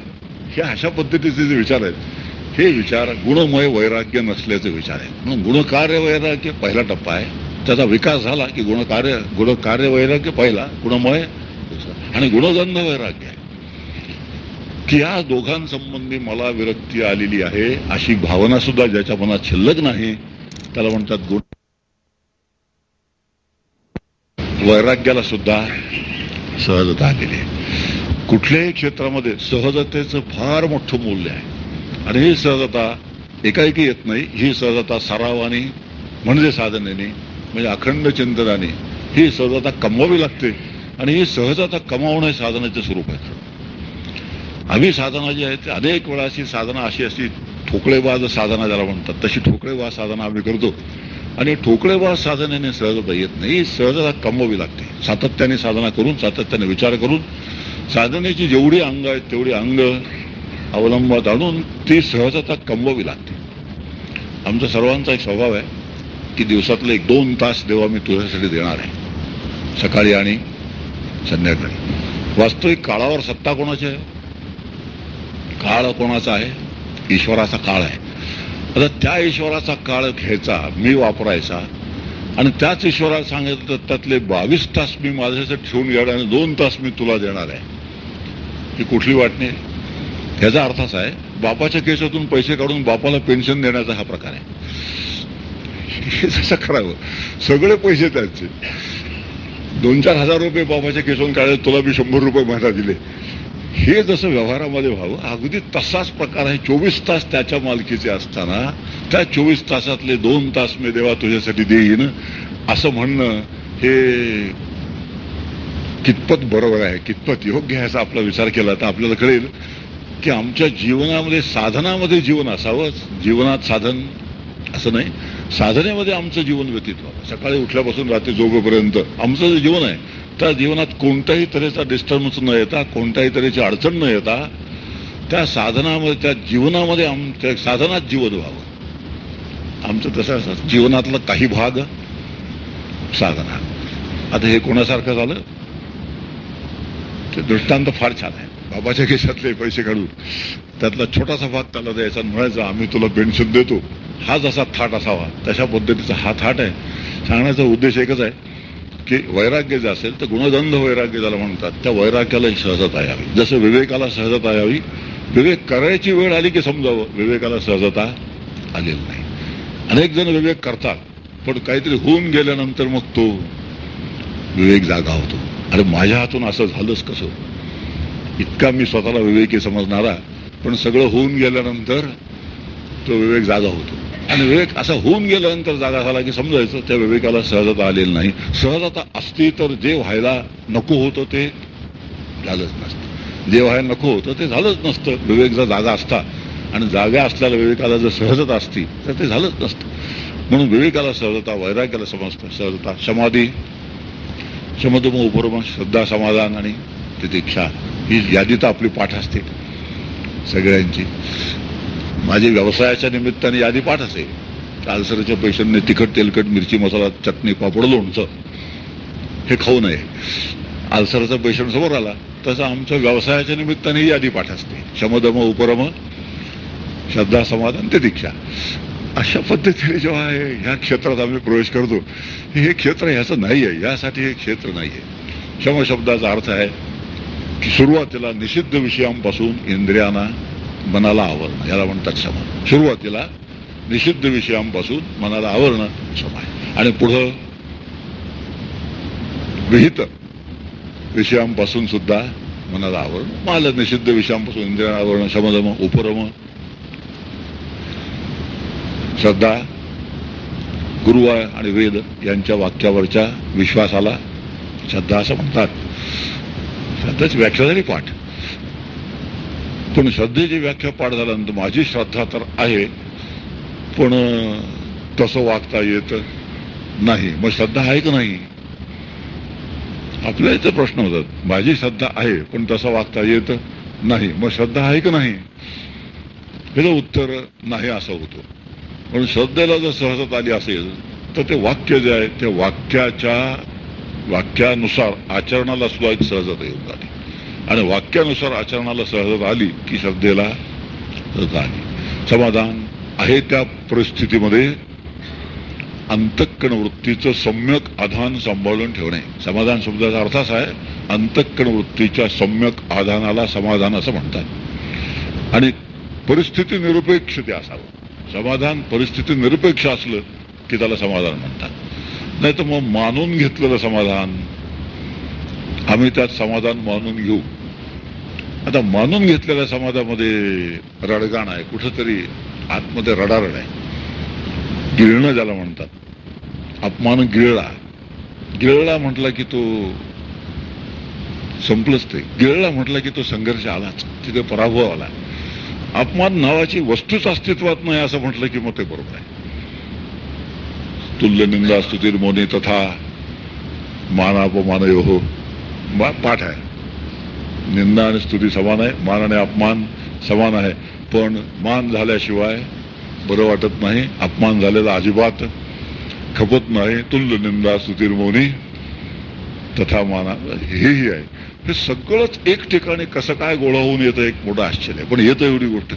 हे अशा पद्धतीचे जे विचार आहेत हे विचार गुणमय वैराग्य नसल्याचे विचार आहेत. म्हणून गुणकार्य वैराग्य पहिला टप्पा आहे. त्याचा विकास झाला की गुणकार्य गुणकार्य वैराग्य पहिला गुणमय आणि गुणगंध वैराग्य आहे. की या दोघांसंबंधी मला विरक्ती आलेली आहे अशी भावना सुद्धा ज्याच्या मनात शिल्लक नाही त्याला म्हणतात गुण. वैराग्याला सुद्धा सहजता आलेली आहे. कुठल्याही क्षेत्रामध्ये सहजतेचं फार मोठं मूल्य आहे. आणि ही सहजता एकाएकी येत नाही. ही सहजता सरावाने म्हणजे साधनेने म्हणजे अखंड चिंतनाने ही सहजता कमवावी लागते. आणि ही सहजता कमावणं हे साधनाचे स्वरूप आहे. आम्ही साधना जी आहे ते अनेक वेळा अशी साधना अशी अशी ठोकळेबाज साधना ज्याला म्हणतात तशी ठोकळेबाज साधना आम्ही करतो. आणि ठोकळेबाळ साधनेने सहजता येत नाही सहजता कमवावी लागते. सातत्याने साधना करून सातत्याने विचार करून साधनेची जेवढी अंग आहेत तेवढी अंग अवलंबात आणून ती सहजता कमवावी लागते. आमचा सर्वांचा एक स्वभाव आहे की दिवसातले एक दोन तास देवा मी तुझ्यासाठी देणार आहे. सकाळी आणि संध्याकाळी. वास्तविक काळावर सत्ता कोणाची आहे? काळ कोणाचा आहे? ईश्वराचा काळ आहे. आता त्या ईश्वराचा काळ घ्यायचा मी वापरायचा. आणि त्याच ईश्वराला सांगितलं तर त्यातले बावीस तास मी माझ्यासाठी ठेवून घेणार आणि दोन तास मी तुला देणार आहे. ही कुठली वाटणे? ह्याचा अर्थ असा आहे बापाच्या केसातून पैसे काढून बापाला पेन्शन देण्याचा हा प्रकार आहे. हे जसं करावं सगळे पैसे त्यांचे. दोन चार हजार रुपये बापाच्या केसून काढले तुला मी शंभर रुपये महिना दिले. हे जसं व्यवहारामध्ये व्हावं अगदी तसाच प्रकार आहे. चोवीस तास त्याच्या मालकीचे असताना त्या चोवीस तासातले दोन तास मी देवा तुझ्यासाठी देईन असं म्हणणं हे कितपत बरोबर आहे कितपत योग्य आहे असा आपला विचार केला तर आपल्याला कळेल की आमच्या जीवनामध्ये साधनामध्ये जीवन असावंच जीवनात साधन असं नाही. साधनेमध्ये आमचं जीवन व्यतीत व्हावं सकाळी उठल्यापासून रात्री झोपेपर्यंत आमचं जे जीवन आहे त्या जीवनात कोणत्याही तऱ्हेचा डिस्टर्बन्स न येता कोणत्याही तऱ्हेची अडचण न येता त्या साधनामध्ये त्या जीवनामध्ये आमच्या साधनात जीवन व्हावं. आमचं तसं असं जीवनातला काही भाग साधना. आता हे कोणासारखं झालं? ते दृष्टांत फार छान आहे. बाबाच्या केशातले पैसे काढून त्यातला छोटासा भाग त्याला द्यायचा म्हणायचा आम्ही तुला पेन्शन देतो. हा जसा थाट असावा. तशा पद्धतीचा हा थाट आहे. सांगण्याचा उद्देश एकच आहे की वैराग्य जे असेल तर गुणदंध वैराग्य ज्याला म्हणतात. त्या वैराग्याला सहजता यावी. जसं विवेकाला सहजता यावी विवेक करायची वेळ आली की समजावं. विवेकाला सहजता आलेली नाही. अनेक जण विवेक करतात पण काहीतरी होऊन गेल्यानंतर मग तो विवेक जागा होतो. अरे माझ्या हातून असं झालंच कसं? इतका मी स्वतःला विवेकी समजणारा पण सगळं होऊन गेल्यानंतर तो विवेक जागा होतो. आणि विवेक असा होऊन गेल्यानंतर जागा झाला की समजायचं त्या विवेकाला सहजता आलेली नाही. सहजता असती तर जे व्हायला नको होतं ते झालंच नसतं. जे व्हायला नको होतं ते झालंच नसतं. विवेक जर जागा असता आणि जागा असलेल्या विवेकाला जर सहजता असती तर ते झालंच नसतं. म्हणून विवेकाला सहजता वैराग्याला समजतं. सहजता समाधी. शमदम उपरम श्रद्धा समाधान आणि तितिक्षा ही यादी तर आपली पाठ असते. सगळ्यांची. माझी व्यवसायाच्या निमित्ताने यादी पाठ असेल कालसरच्या पैशांनी तिखट तेलकट मिरची मसाला चटणी पापड लोणचं. हे खाऊ नये. आलसराचा पेशंट समोर आला तसं आमच्या व्यवसायाच्या निमित्ताने ही यादी पाठ असते. शमदम उपरम श्रद्धा समाधान ते दीक्षा. अशा पद्धतीने जेव्हा ह्या क्षेत्रात आम्ही प्रवेश करतो हे क्षेत्र ह्याचं नाही आहे यासाठी हे क्षेत्र नाही आहे क्षम शब्दाचा अर्थ आहे सुरुवातीला निषिद्ध विषयांपासून इंद्रियांना मनाला आवरणं याला म्हणतात क्षमा सुरुवातीला निषिद्ध विषयांपासून मनाला आवरणं समाय आणि पुढं विहित विषयांपासून सुद्धा मनाला आवरण. मला निषिद्ध विषयांपासून इंद्रियांना आवरणं समजम उपरम. श्रद्धा गुरु आणि वेद यांच्या वाक्यावरच्या विश्वासाला श्रद्धा असं म्हणतात. श्रद्धाची व्याख्या झाली पाठ. पण श्रद्धेची व्याख्या पाठ झाल्यानंतर माझी श्रद्धा तर आहे पण तसं वागता येत नाही. मग श्रद्धा आहे का नाही? आपल्या इथे प्रश्न होतात. माझी श्रद्धा आहे पण तसं वागता येत नाही. मग श्रद्धा आहे का नाही? ह्याचं उत्तर नाही असं होतं. पण श्रद्धेला जर सहजत आली असेल तर ते वाक्य जे आहे ते वाक्याच्या वाक्यानुसार आचरणाला सुद्धा एक सहजता येऊन जाते. आणि वाक्यानुसार आचरणाला सहजता आली की श्रद्धेला आली समाधान आहे त्या परिस्थितीमध्ये अंतःकरण वृत्तीचं सम्यक आधान सांभाळून ठेवणे. समाधान शब्दाचा अर्थ असा आहे अंतःकरण वृत्तीच्या सम्यक आधानाला समाधान असं म्हणतात. आणि परिस्थिती निरपेक्ष ते असावं. समाधान परिस्थिती निरपेक्ष असलं की त्याला समाधान म्हणतात. नाही तर मग मानून घेतलेलं समाधान. आम्ही त्यात समाधान मानून घेऊ. आता मानून घेतलेल्या समाजामध्ये रडगाण आहे. कुठंतरी आतमध्ये रडारड आहे गिळणं ज्याला म्हणतात. अपमान गिळला. गिळला म्हटला की तो संपलंच ते. गिळला म्हटला की तो संघर्ष आलाच. तिथे पराभव आला. अपमान नावाची वस्तूच अस्तित्वात नाही असं म्हटलं की मग ते बरोबर आहे. तुल्य निंदा स्तुतीर मोनी तथा मानापमान हो पाठ आहे निंदा आणि स्तुती समान आहे मान आणि अपमान समान आहे पण मान झाल्याशिवाय बरं वाटत नाही अपमान झालेला अजिबात खपत नाही। तुल्य निंदा स्तुतीर मोनी तथा माना हेही आहे। हे सगळंच एक ठिकाणी कसं काय गोळा होऊन येतं एक मोठं आश्चर्य आहे. पण येतं एवढी गोष्ट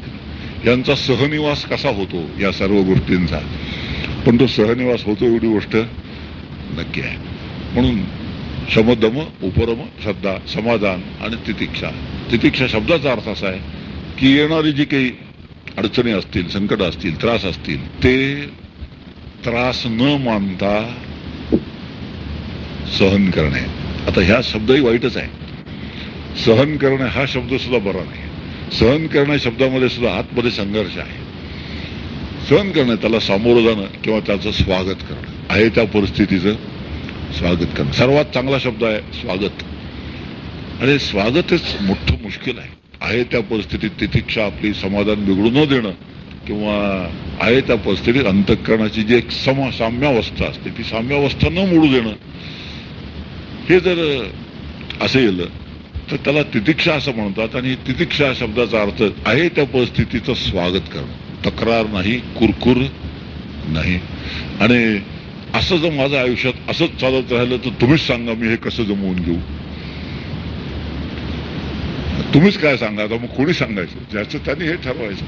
यांचा सहनिवास कसा होतो या सर्व गोष्टींचा? पण तो सहनिवास होतो एवढी गोष्ट नक्की आहे. म्हणून समदम उपरम श्रद्धा समाधान आणि तितिक्षा. तितिक्षा शब्दाचा अर्थ असा आहे की येणारी जी काही अडचणी असतील संकट असतील त्रास असतील ते त्रास न मानता सहन करणे. आता ह्या शब्दही वाईटच आहे. सहन करणे हा शब्द सुद्धा बरा नाही. सहन करण्या शब्दामध्ये सुद्धा आतमध्ये संघर्ष आहे. सहन करणं त्याला सामोरं जाणं किंवा त्याचं स्वागत करणं. आहे त्या परिस्थितीचं स्वागत करणं. सर्वात चांगला शब्द आहे स्वागत. आणि स्वागतच मोठं मुश्किल आहे. आहे त्या परिस्थितीत तितिक्षा आपली समाधान बिघडू न देणं किंवा आहे त्या परिस्थितीत अंतःकरणाची जी एक सम साम्यावस्था असते ती साम्यावस्था न मोडू देणं हे जर असेल तर त्याला तितिक्षा असं म्हणतात. आणि तितिक्षा शब्दाचा अर्थ आहे त्या परिस्थितीचं स्वागत करणं. तक्रार नाही कुरकुर नाही. आणि असं जर माझ्या आयुष्यात असंच चालत राहिलं तर तुम्हीच सांगा मी हे कसं जमवून घेऊ. तुम्हीच काय सांगा आता मग कोणी सांगायचं? ज्याचं त्यांनी हे ठरवायचं.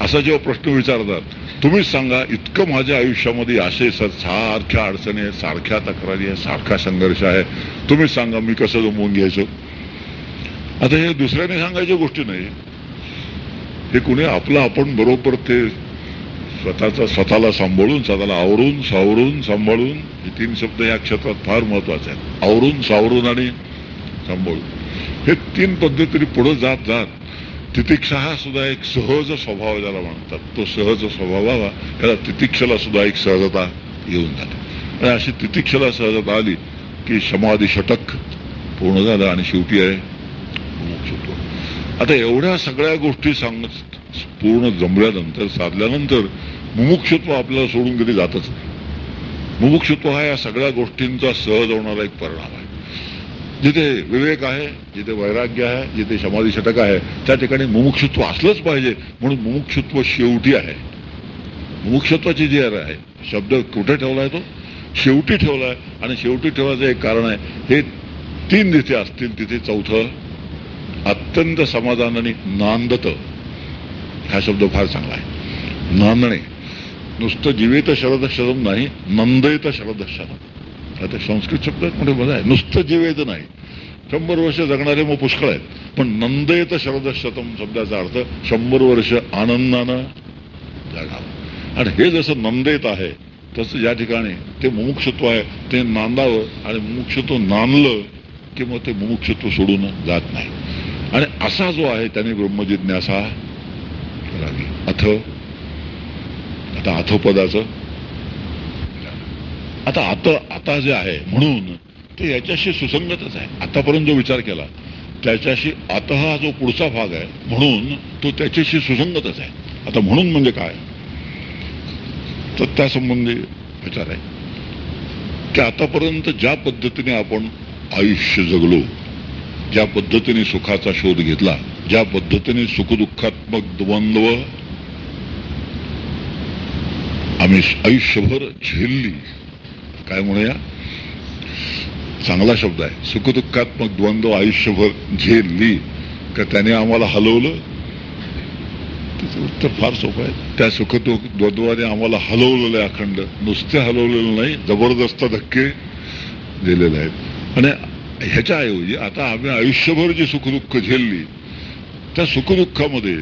असा जेव्हा प्रश्न विचारतात तुम्हीच सांगा इतकं माझ्या आयुष्यामध्ये असे सर सारख्या अडचणी आहेत सारख्या तक्रारी आहे सारखा संघर्ष आहे. तुम्हीच सांगा मी कसं जमवून घ्यायचं. आता हे दुसऱ्याने सांगायच्या गोष्टी नाही. हे कुणी आपलं आपण बरोबर ते स्वतःचा स्वतःला सांभाळून स्वतःला आवरून सावरून सांभाळून हे तीन शब्द या क्षेत्रात फार महत्त्वाचे आहेत. आवरून सावरून आणि सांभाळून. हे तीन पद्धतीने पुढे जात जात तितिक्षा हा सुद्धा एक सहज स्वभाव ज्याला म्हणतात. तो सहज स्वभाव व्हावा त्याला तितिक्षेला सुद्धा एक सहजता येऊन जाते. आणि अशी तितिक्षेला सहजता आली की समाधी षटक पूर्ण झालं आणि शेवटी आहे मुमुक्षुत्व आता एवढ्या सगळ्या गोष्टी सांग पूर्ण जमल्यानंतर साधल्यानंतर मुमुक्षत्व आपल्याला सोडून कधी जातच नाही. मुमुक्षत्व हा या सगळ्या गोष्टींचा सहज होणारा एक परिणाम आहे. जिथे विवेक आहे जिथे वैराग्य आहे जिथे समाधी षटक आहे त्या ठिकाणी मुमुक्षत्व असलंच पाहिजे म्हणून मुमुक्षत्व शेवटी आहे. मुमुक्षत्वाची जी आहे शब्द कुठे ठेवलाय तो? शेवटी ठेवलाय आणि शेवटी ठेवायचं एक कारण आहे हे तीन जिथे असतील तिथे चौथं अत्यंत समाधानाने नांदत. हा शब्द फार चांगला आहे. नांदणे. नुसतं जीवित शरद शतम नाही नंदयत शरद शतम आता संस्कृत शब्द म्हणजे मजा आहे. नुसतं जीवित नाही. शंभर वर्ष जगणारे मग पुष्कळ आहेत. पण नंदयत शरद शतम शब्दाचा अर्थ शंभर वर्ष आनंदानं जगावं. आणि हे जसं नंदेत आहे तसं या ठिकाणी ते मुमुक्षत्व आहे. ते नांदावं आणि मुमुक्षत्व नांदलं की मग ते मुमुक्षत्व सोडून जात नाही. आणि असा जो आहे त्याने ब्रह्मजिज्ञासा करावी अथ. आता अथोपदाचं. आता आता आता जे आहे म्हणून ते याच्याशी सुसंगतच आहे. आतापर्यंत जो विचार केला त्याच्याशी आता हा जो पुढचा भाग आहे म्हणून तो त्याच्याशी सुसंगतच आहे. आता म्हणून म्हणजे काय? तर त्या संबंधी विचार आहे. की आतापर्यंत ज्या पद्धतीने आपण आयुष्य जगलो ज्या पद्धतीने सुखाचा शोध घेतला ज्या पद्धतीने सुखदुःखात्मक द्वंद्व आम्ही आयुष्यभर झेलली. काय म्हणूया? चांगला शब्द आहे. सुखदुःखात्मक द्वंद्व आयुष्यभर झेलली. का त्याने आम्हाला हलवलं? त्याचं उत्तर फार सोपं आहे. त्या सुखदुःख द्वंद्वाने आम्हाला हलवलेलं आहे अखंड. नुसते हलवलेलं नाही जबरदस्त धक्के दिलेले आहेत. आणि ह्याच्याऐवजी आता आम्ही आयुष्यभर जी सुखदुःख झेलली त्या सुखदुःखामध्ये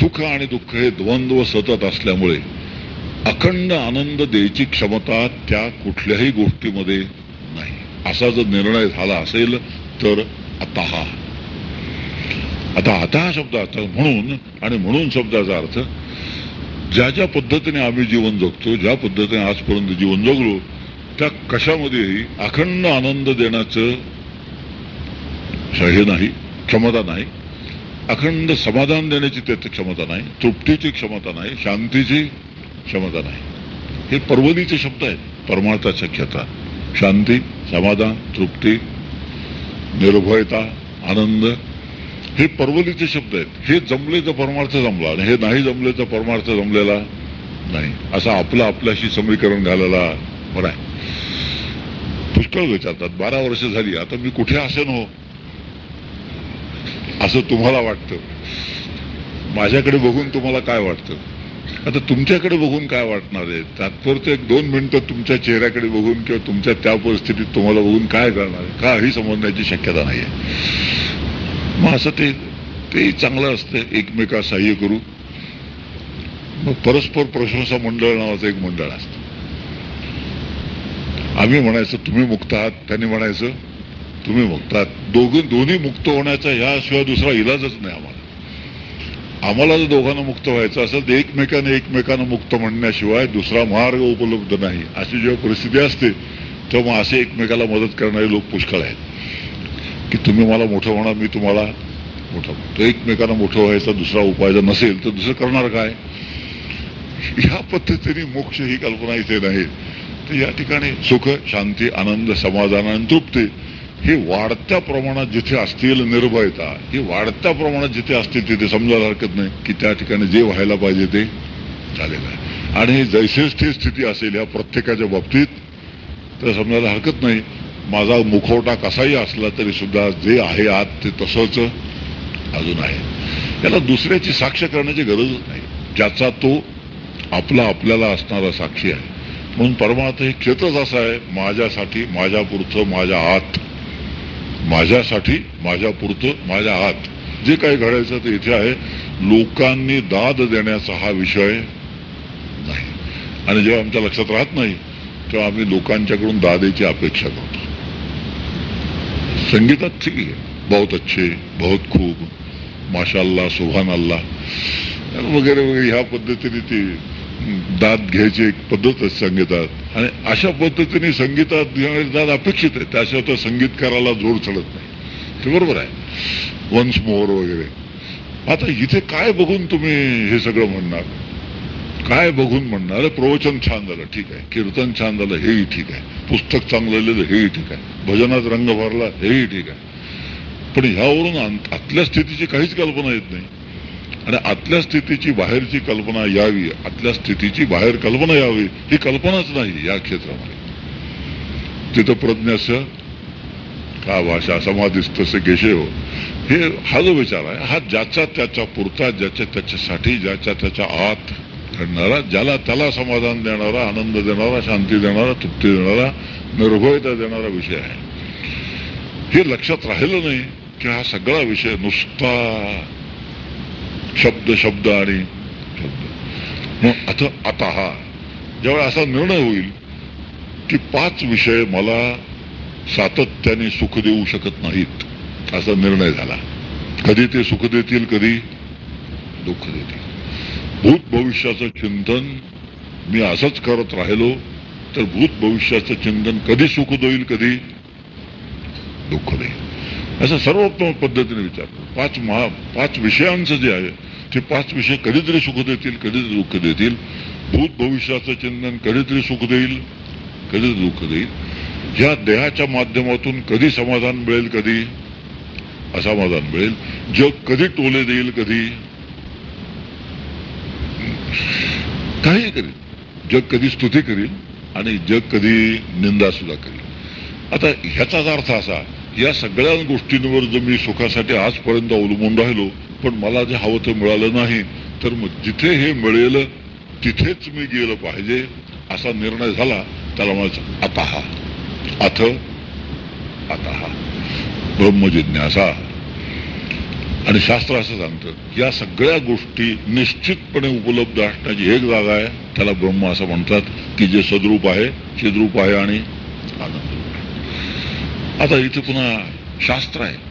सुख आणि दुःख हे द्वंद्व सतत असल्यामुळे अखंड आनंद द्यायची क्षमता त्या कुठल्याही गोष्टीमध्ये नाही. असा जर निर्णय झाला असेल तर आता हा आता आता हा शब्दाचा म्हणून आणि म्हणून शब्दाचा अर्थ ज्या ज्या पद्धतीने आम्ही जीवन जगतो ज्या पद्धतीने आजपर्यंत जीवन जगलो त्या कशामध्येही अखंड आनंद देण्याचं हे नाही क्षमता नाही. अखंड समाधान देण्याची त्याची क्षमता नाही तृप्तीची क्षमता नाही शांतीची क्षमता नाही. हे पर्वणीचे शब्द आहेत परमार्थाच्या क्षेत्रात शांती समाधान तृप्ती निर्भयता आनंद हे पर्वलीचे शब्द आहेत. हे जमले तर परमार्थ जमला आणि हे नाही जमले तर परमार्थ जमलेला नाही. असा आपला आपल्याशी समीकरण घालायला बरं आहे. पुष्कळ विचारतात बारा वर्ष झाली. आता मी कुठे असेन हो? असं तुम्हाला वाटतं. माझ्याकडे बघून तुम्हाला काय वाटतं? आता तुमच्याकडे बघून काय वाटणार आहे? तात्पुरतं एक दोन मिनिटं तुमच्या चेहऱ्याकडे बघून किंवा तुमच्या त्या परिस्थितीत तुम्हाला बघून काय करणार आहे? काही समजण्याची शक्यता नाहीये. मग असं ते तेही चांगलं असतं. एकमेका सहाय्य करू मग परस्पर प्रशंसा मंडळ नावाचं एक मंडळ असतं. आम्ही म्हणायचं तुम्ही मुक्त आहात. त्यांनी म्हणायचं तुम्ही मुक्त आहात. दोघं दोन्ही मुक्त होण्याचा याशिवाय दुसरा इलाजच नाही आम्हाला. आम्हाला जर दोघांना मुक्त व्हायचं असेल तर एकमेकांना एकमेकांना मुक्त म्हणण्याशिवाय दुसरा मार्ग उपलब्ध नाही. अशी जेव्हा परिस्थिती असते तेव्हा मग असे एकमेकाला मदत करणारे लोक पुष्कळ आहेत. की तुम्ही मला मोठं म्हणा मी तुम्हाला मोठं म्हणतो. एकमेकांना मोठं व्हायचा दुसरा उपाय जर नसेल तर दुसरं करणार काय? ह्या पद्धतीने मोक्ष ही कल्पना इथे नाही. या ठिकाणी. सुख शांती आनंद समाधान आणि तृप्ती हे वाढत्या प्रमाणात जिथे असतील निर्भयता ही वाढत्या प्रमाणात जिथे असतील तिथे समजायला हरकत नाही की त्या ठिकाणी जे व्हायला पाहिजे ते झालेलं आहे. आणि जैसे ती स्थिती असेल या प्रत्येकाच्या बाबतीत तर समजायला हरकत नाही. माझा मुखवटा कसाही असला तरी सुद्धा जे आहे आत ते तसंच अजून आहे. त्याला दुसऱ्याची साक्ष करण्याची गरज नाही. ज्याचा तो आपला आपल्याला असणारा साक्षी आहे. म्हणून परमार्थ हे क्षेत्रच असं आहे माझ्यासाठी माझ्या पुरतं माझ्या आत. माझ्यासाठी माझ्या पुरतं माझ्या आत. जे काही घडायचं ते इथे आहे. लोकांनी दाद देण्याचा हा विषय नाही. आणि जेव्हा आमच्या लक्षात राहत नाही तेव्हा आम्ही लोकांच्याकडून दादेची अपेक्षा करतो. संगीतात ठीक आहे. बहुत अच्छे बहुत खूप माशाल्ला सुभान अल्ला वगैरे वगैरे ह्या पद्धतीने ती दाद घ्यायची एक पद्धत संगीतात. आणि अशा पद्धतीने संगीतात घेणारी दाद अपेक्षित आहे त्याशिवाय तर संगीतकाराला जोर चढत नाही. ते बरोबर आहे. वन्स मोर वगैरे. आता इथे काय बघून तुम्ही हे सगळं म्हणणार? काय बघून म्हणणार? प्रवचन छान झालं. ठीक आहे. कीर्तन छान झालं. हेही ठीक आहे. पुस्तक चांगलं लिहिलं हेही ठीक आहे. भजनात रंग भरला हेही ठीक आहे. पण ह्यावरून आतल्या स्थितीची काहीच कल्पना येत नाही. आणि आतल्या स्थितीची बाहेरची कल्पना यावी आतल्या स्थितीची बाहेर कल्पना यावी ही कल्पनाच नाही या क्षेत्रामध्ये. तिथं प्रज्ञास का भाषा समाधिस्तसे केशव हो? हे? हा जो विचार आहे. हा ज्याचा त्याच्या पुरता ज्याच्या त्याच्यासाठी ज्याच्या त्याच्या आत घडणारा ज्याला त्याला समाधान देणारा आनंद देणारा शांती देणारा तृप्ती देणारा निर्भयता देणारा विषय आहे. हे लक्षात राहिलं नाही की हा सगळा विषय नुसता शब्द शब्द आणि शब्द. मग आता आता हा. ज्यावेळी असा निर्णय होईल की पाच विषय मला सातत्याने सुख देऊ शकत नाहीत असा निर्णय झाला. कधी ते सुख देतील कधी दुःख देतील. भूत भविष्याचं चिंतन मी असंच करत राहिलो तर भूत भविष्याचं चिंतन कधी सुख देईल कधी दुःख देईल. असं सर्वोत्तम पद्धतीने विचार पाच महा पाच विषयांचं जे आहे ते पाच विषय कधीतरी सुख देतील कधीतरी दुःख देतील. भूत भविष्याचं चिंतन कधीतरी सुख देईल कधीच दुःख देईल. ज्या देहाच्या माध्यमातून कधी समाधान मिळेल कधी? असमाधान मिळेल. जग कधी टोले देईल कधी? काही करेल. जग कधी स्तुती करील आणि जग कधी निंदा सुद्धा करील. आता ह्याचाच अर्थ असा या सगळ्या गोष्टींवर जर मी सुखासाठी आजपर्यंत अवलंबून राहिलो पण मला जे हवं ते मिळालं नाही. तर मग जिथे हे मिळेल तिथेच मी गेलं पाहिजे असा निर्णय झाला. त्याला म्हणायचं आता हा अथ आता हा ब्रह्मजिज्ञासा आणि शास्त्र असं सांगतं या सगळ्या गोष्टी निश्चितपणे उपलब्ध असण्याची एक जागा आहे. त्याला ब्रह्म असं म्हणतात की जे सद्रूप आहे चिद्रूप आहे आणि आनंद आता इथे पुन्हा शास्त्र आहे.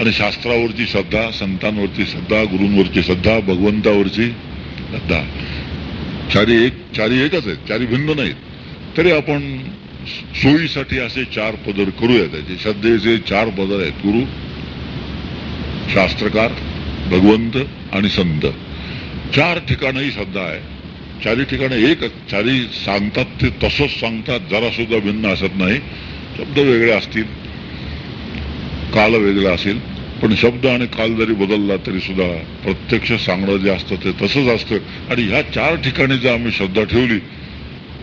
आणि शास्त्रावरची श्रद्धा संतांवरची श्रद्धा गुरूंवरची श्रद्धा भगवंतावरची श्रद्धा. चारी एक चारी एकच आहेत चारी भिन्न नाहीत. तरी आपण सोयीसाठी असे चार पदर करूया त्याचे श्रद्धेचे चार पदर आहेत गुरु शास्त्रकार भगवंत आणि संत. चार ठिकाणही श्रद्धा आहे. चारी ठिकाणी एक चारी सांगतात ते तसंच सांगतात जरा सुद्धा भिन्न असत नाही. शब्द वेगळे असतील काल वेगळा असेल पण शब्द आणि काल जरी बदलला तरी सुद्धा प्रत्यक्ष सांगणं जे असतं ते तसंच असतं. आणि ह्या चार ठिकाणी जर आम्ही श्रद्धा ठेवली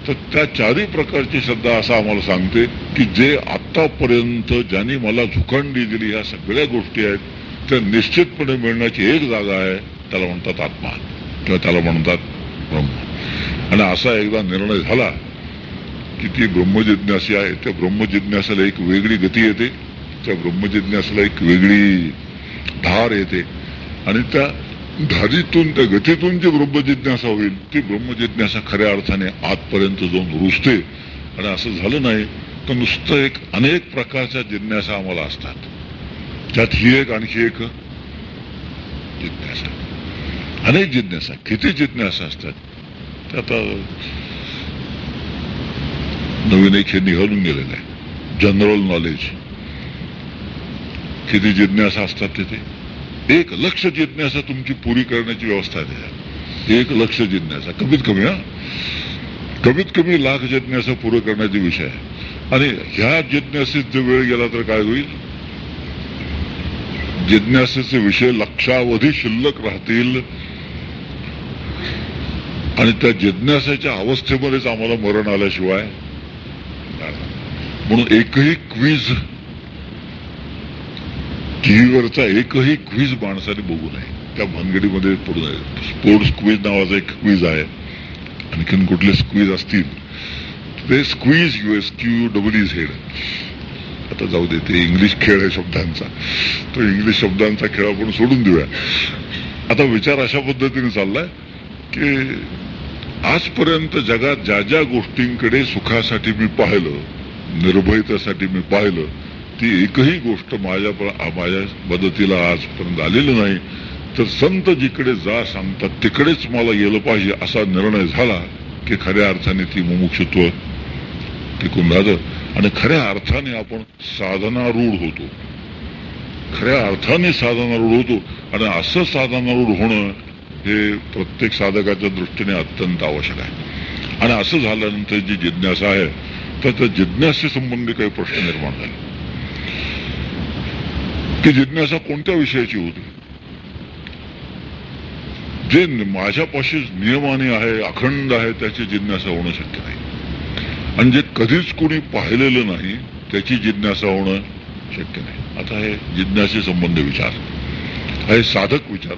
तर त्या चारही प्रकारची श्रद्धा असं आम्हाला सांगते की जे आतापर्यंत ज्यांनी मला झुकंडी दिली ह्या सगळ्या गोष्टी आहेत त्या निश्चितपणे मिळण्याची एक जागा आहे त्याला म्हणतात आत्मा. किंवा त्याला म्हणतात ब्रह्म. आणि असा एकदा निर्णय झाला की ती ब्रह्मजिज्ञासी आहे. त्या ब्रह्मजिज्ञासाला एक वेगळी गती येते. त्या ब्रह्मजिज्ञासाला एक वेगळी धार येते. आणि त्या धारीतून त्या गतीतून जी ब्रह्मजिज्ञासा होईल ती ब्रह्मजिज्ञासा खऱ्या अर्थाने आतपर्यंत जाऊन रुजते. आणि असं झालं नाही तर नुसतं एक अनेक प्रकारच्या जिज्ञासा आम्हाला असतात. त्यात ही एक आणखी एक जिज्ञासा. अनेक जिज्ञासा किती जिज्ञासा असतात. ते आता नवीन एक हे निघालून गेलेलं आहे. General knowledge. किती जिज्ञासा असतात तिथे? एक लक्ष जिज्ञासा तुमची पुरी करण्याची व्यवस्था आहे त्याच्यात. एक लक्ष जिज्ञासा. कमीत कमी हा? कमीत कमी लाख जिज्ञासा पुरं करण्याचा विषय आहे. आणि ह्या जिज्ञासेत जर वेळ गेला तर काय होईल? जिज्ञासेचे विषय लक्षावधी शिल्लक राहतील. आणि त्या जिज्ञासाच्या अवस्थेमध्येच आम्हाला मरण आल्याशिवाय म्हणून एकही क्वीज टीव्हीवरचा एकही क्वीज माणसाने बघू नये. त्या भानगडीमध्ये पडू नये स्पोर्ट्स क्वीज नावाचा एक क्विज आहे. आणखीन कुठले स्क्वीज असतील? ते squeeze U S Q W Z आता जाऊ दे ते इंग्लिश खेळ आहे शब्दांचा. तो इंग्लिश शब्दांचा खेळ आपण सोडून देऊया. आता विचार अशा पद्धतीने चाललाय की आजपर्यंत जगात ज्या ज्या गोष्टींकडे सुखासाठी मी पाहिलं निर्भयतेसाठी मी पाहिलं ती एकही गोष्ट माझ्या माझ्या मदतीला आजपर्यंत आलेली नाही. तर संत जिकडे जा सांगतात तिकडेच मला गेलं पाहिजे असा निर्णय झाला की खऱ्या अर्थाने ती मुमुक्षत्व टिकून राहतं. आणि खऱ्या अर्थाने आपण साधनारूढ होतो. खऱ्या अर्थाने साधनारूढ होतो. आणि असं साधनारूढ होणं हे प्रत्येक साधकाच्या दृष्टीने अत्यंत आवश्यक आहे. आणि असं झाल्यानंतर जी जिज्ञासा आहे तर त्या जिज्ञासेशी संबंधी काही प्रश्न निर्माण झाले. की जिज्ञासा कोणत्या विषयाची होती? जे माझ्यापाशी नियमाने आहे अखंड आहे त्याची जिज्ञासा होणं शक्य नाही. आणि जे कधीच कोणी पाहिलेलं नाही त्याची जिज्ञासा होणं शक्य नाही. आता हे जिज्ञासे संबंध विचार. हे साधक विचार.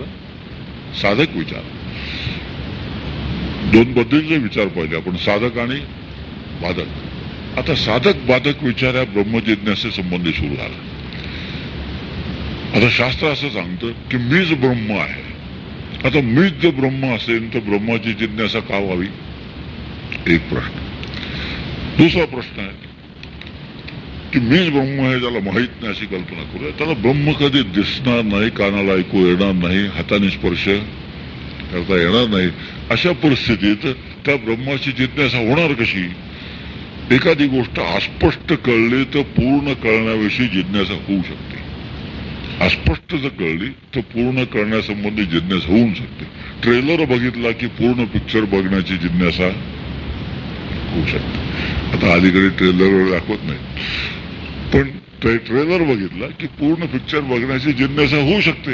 साधक विचार. दोन पद्धतीचे विचार पाहिले आपण साधक आणि बाधक. आता साधक बाधक विचार या ब्रह्मजिज्ञासे संबंधी सुरू झाला. आता शास्त्र असं सांगतं की मीच ब्रह्म आहे. आता मीच जर ब्रह्म असेल तर ब्रह्माची जिज्ञासा का व्हावी? एक प्रश्न. दुसरा प्रश्न आहे की मीच ब्रह्म आहे ज्याला माहीत नाही अशी कल्पना करूया. त्याला ब्रह्म कधी दिसणार नाही कानाला ऐकू येणार नाही हाताने स्पर्श करता येणार नाही. अशा परिस्थितीत त्या ब्रह्माची जिज्ञासा होणार कशी? एखादी गोष्ट अस्पष्ट कळली तर पूर्ण कळण्याविषयी जिज्ञासा होऊ शकते. अस्पष्ट जर कळली तर पूर्ण करण्यासंबंधी जिज्ञासा होऊ शकते. ट्रेलर बघितला की पूर्ण पिक्चर बघण्याची जिज्ञासा होऊ शकते. आता अलीकडे ट्रेलरवर दाखवत नाही. पण ट्रेलर बघितला की पूर्ण पिक्चर बघण्याची जिज्ञासा होऊ शकते.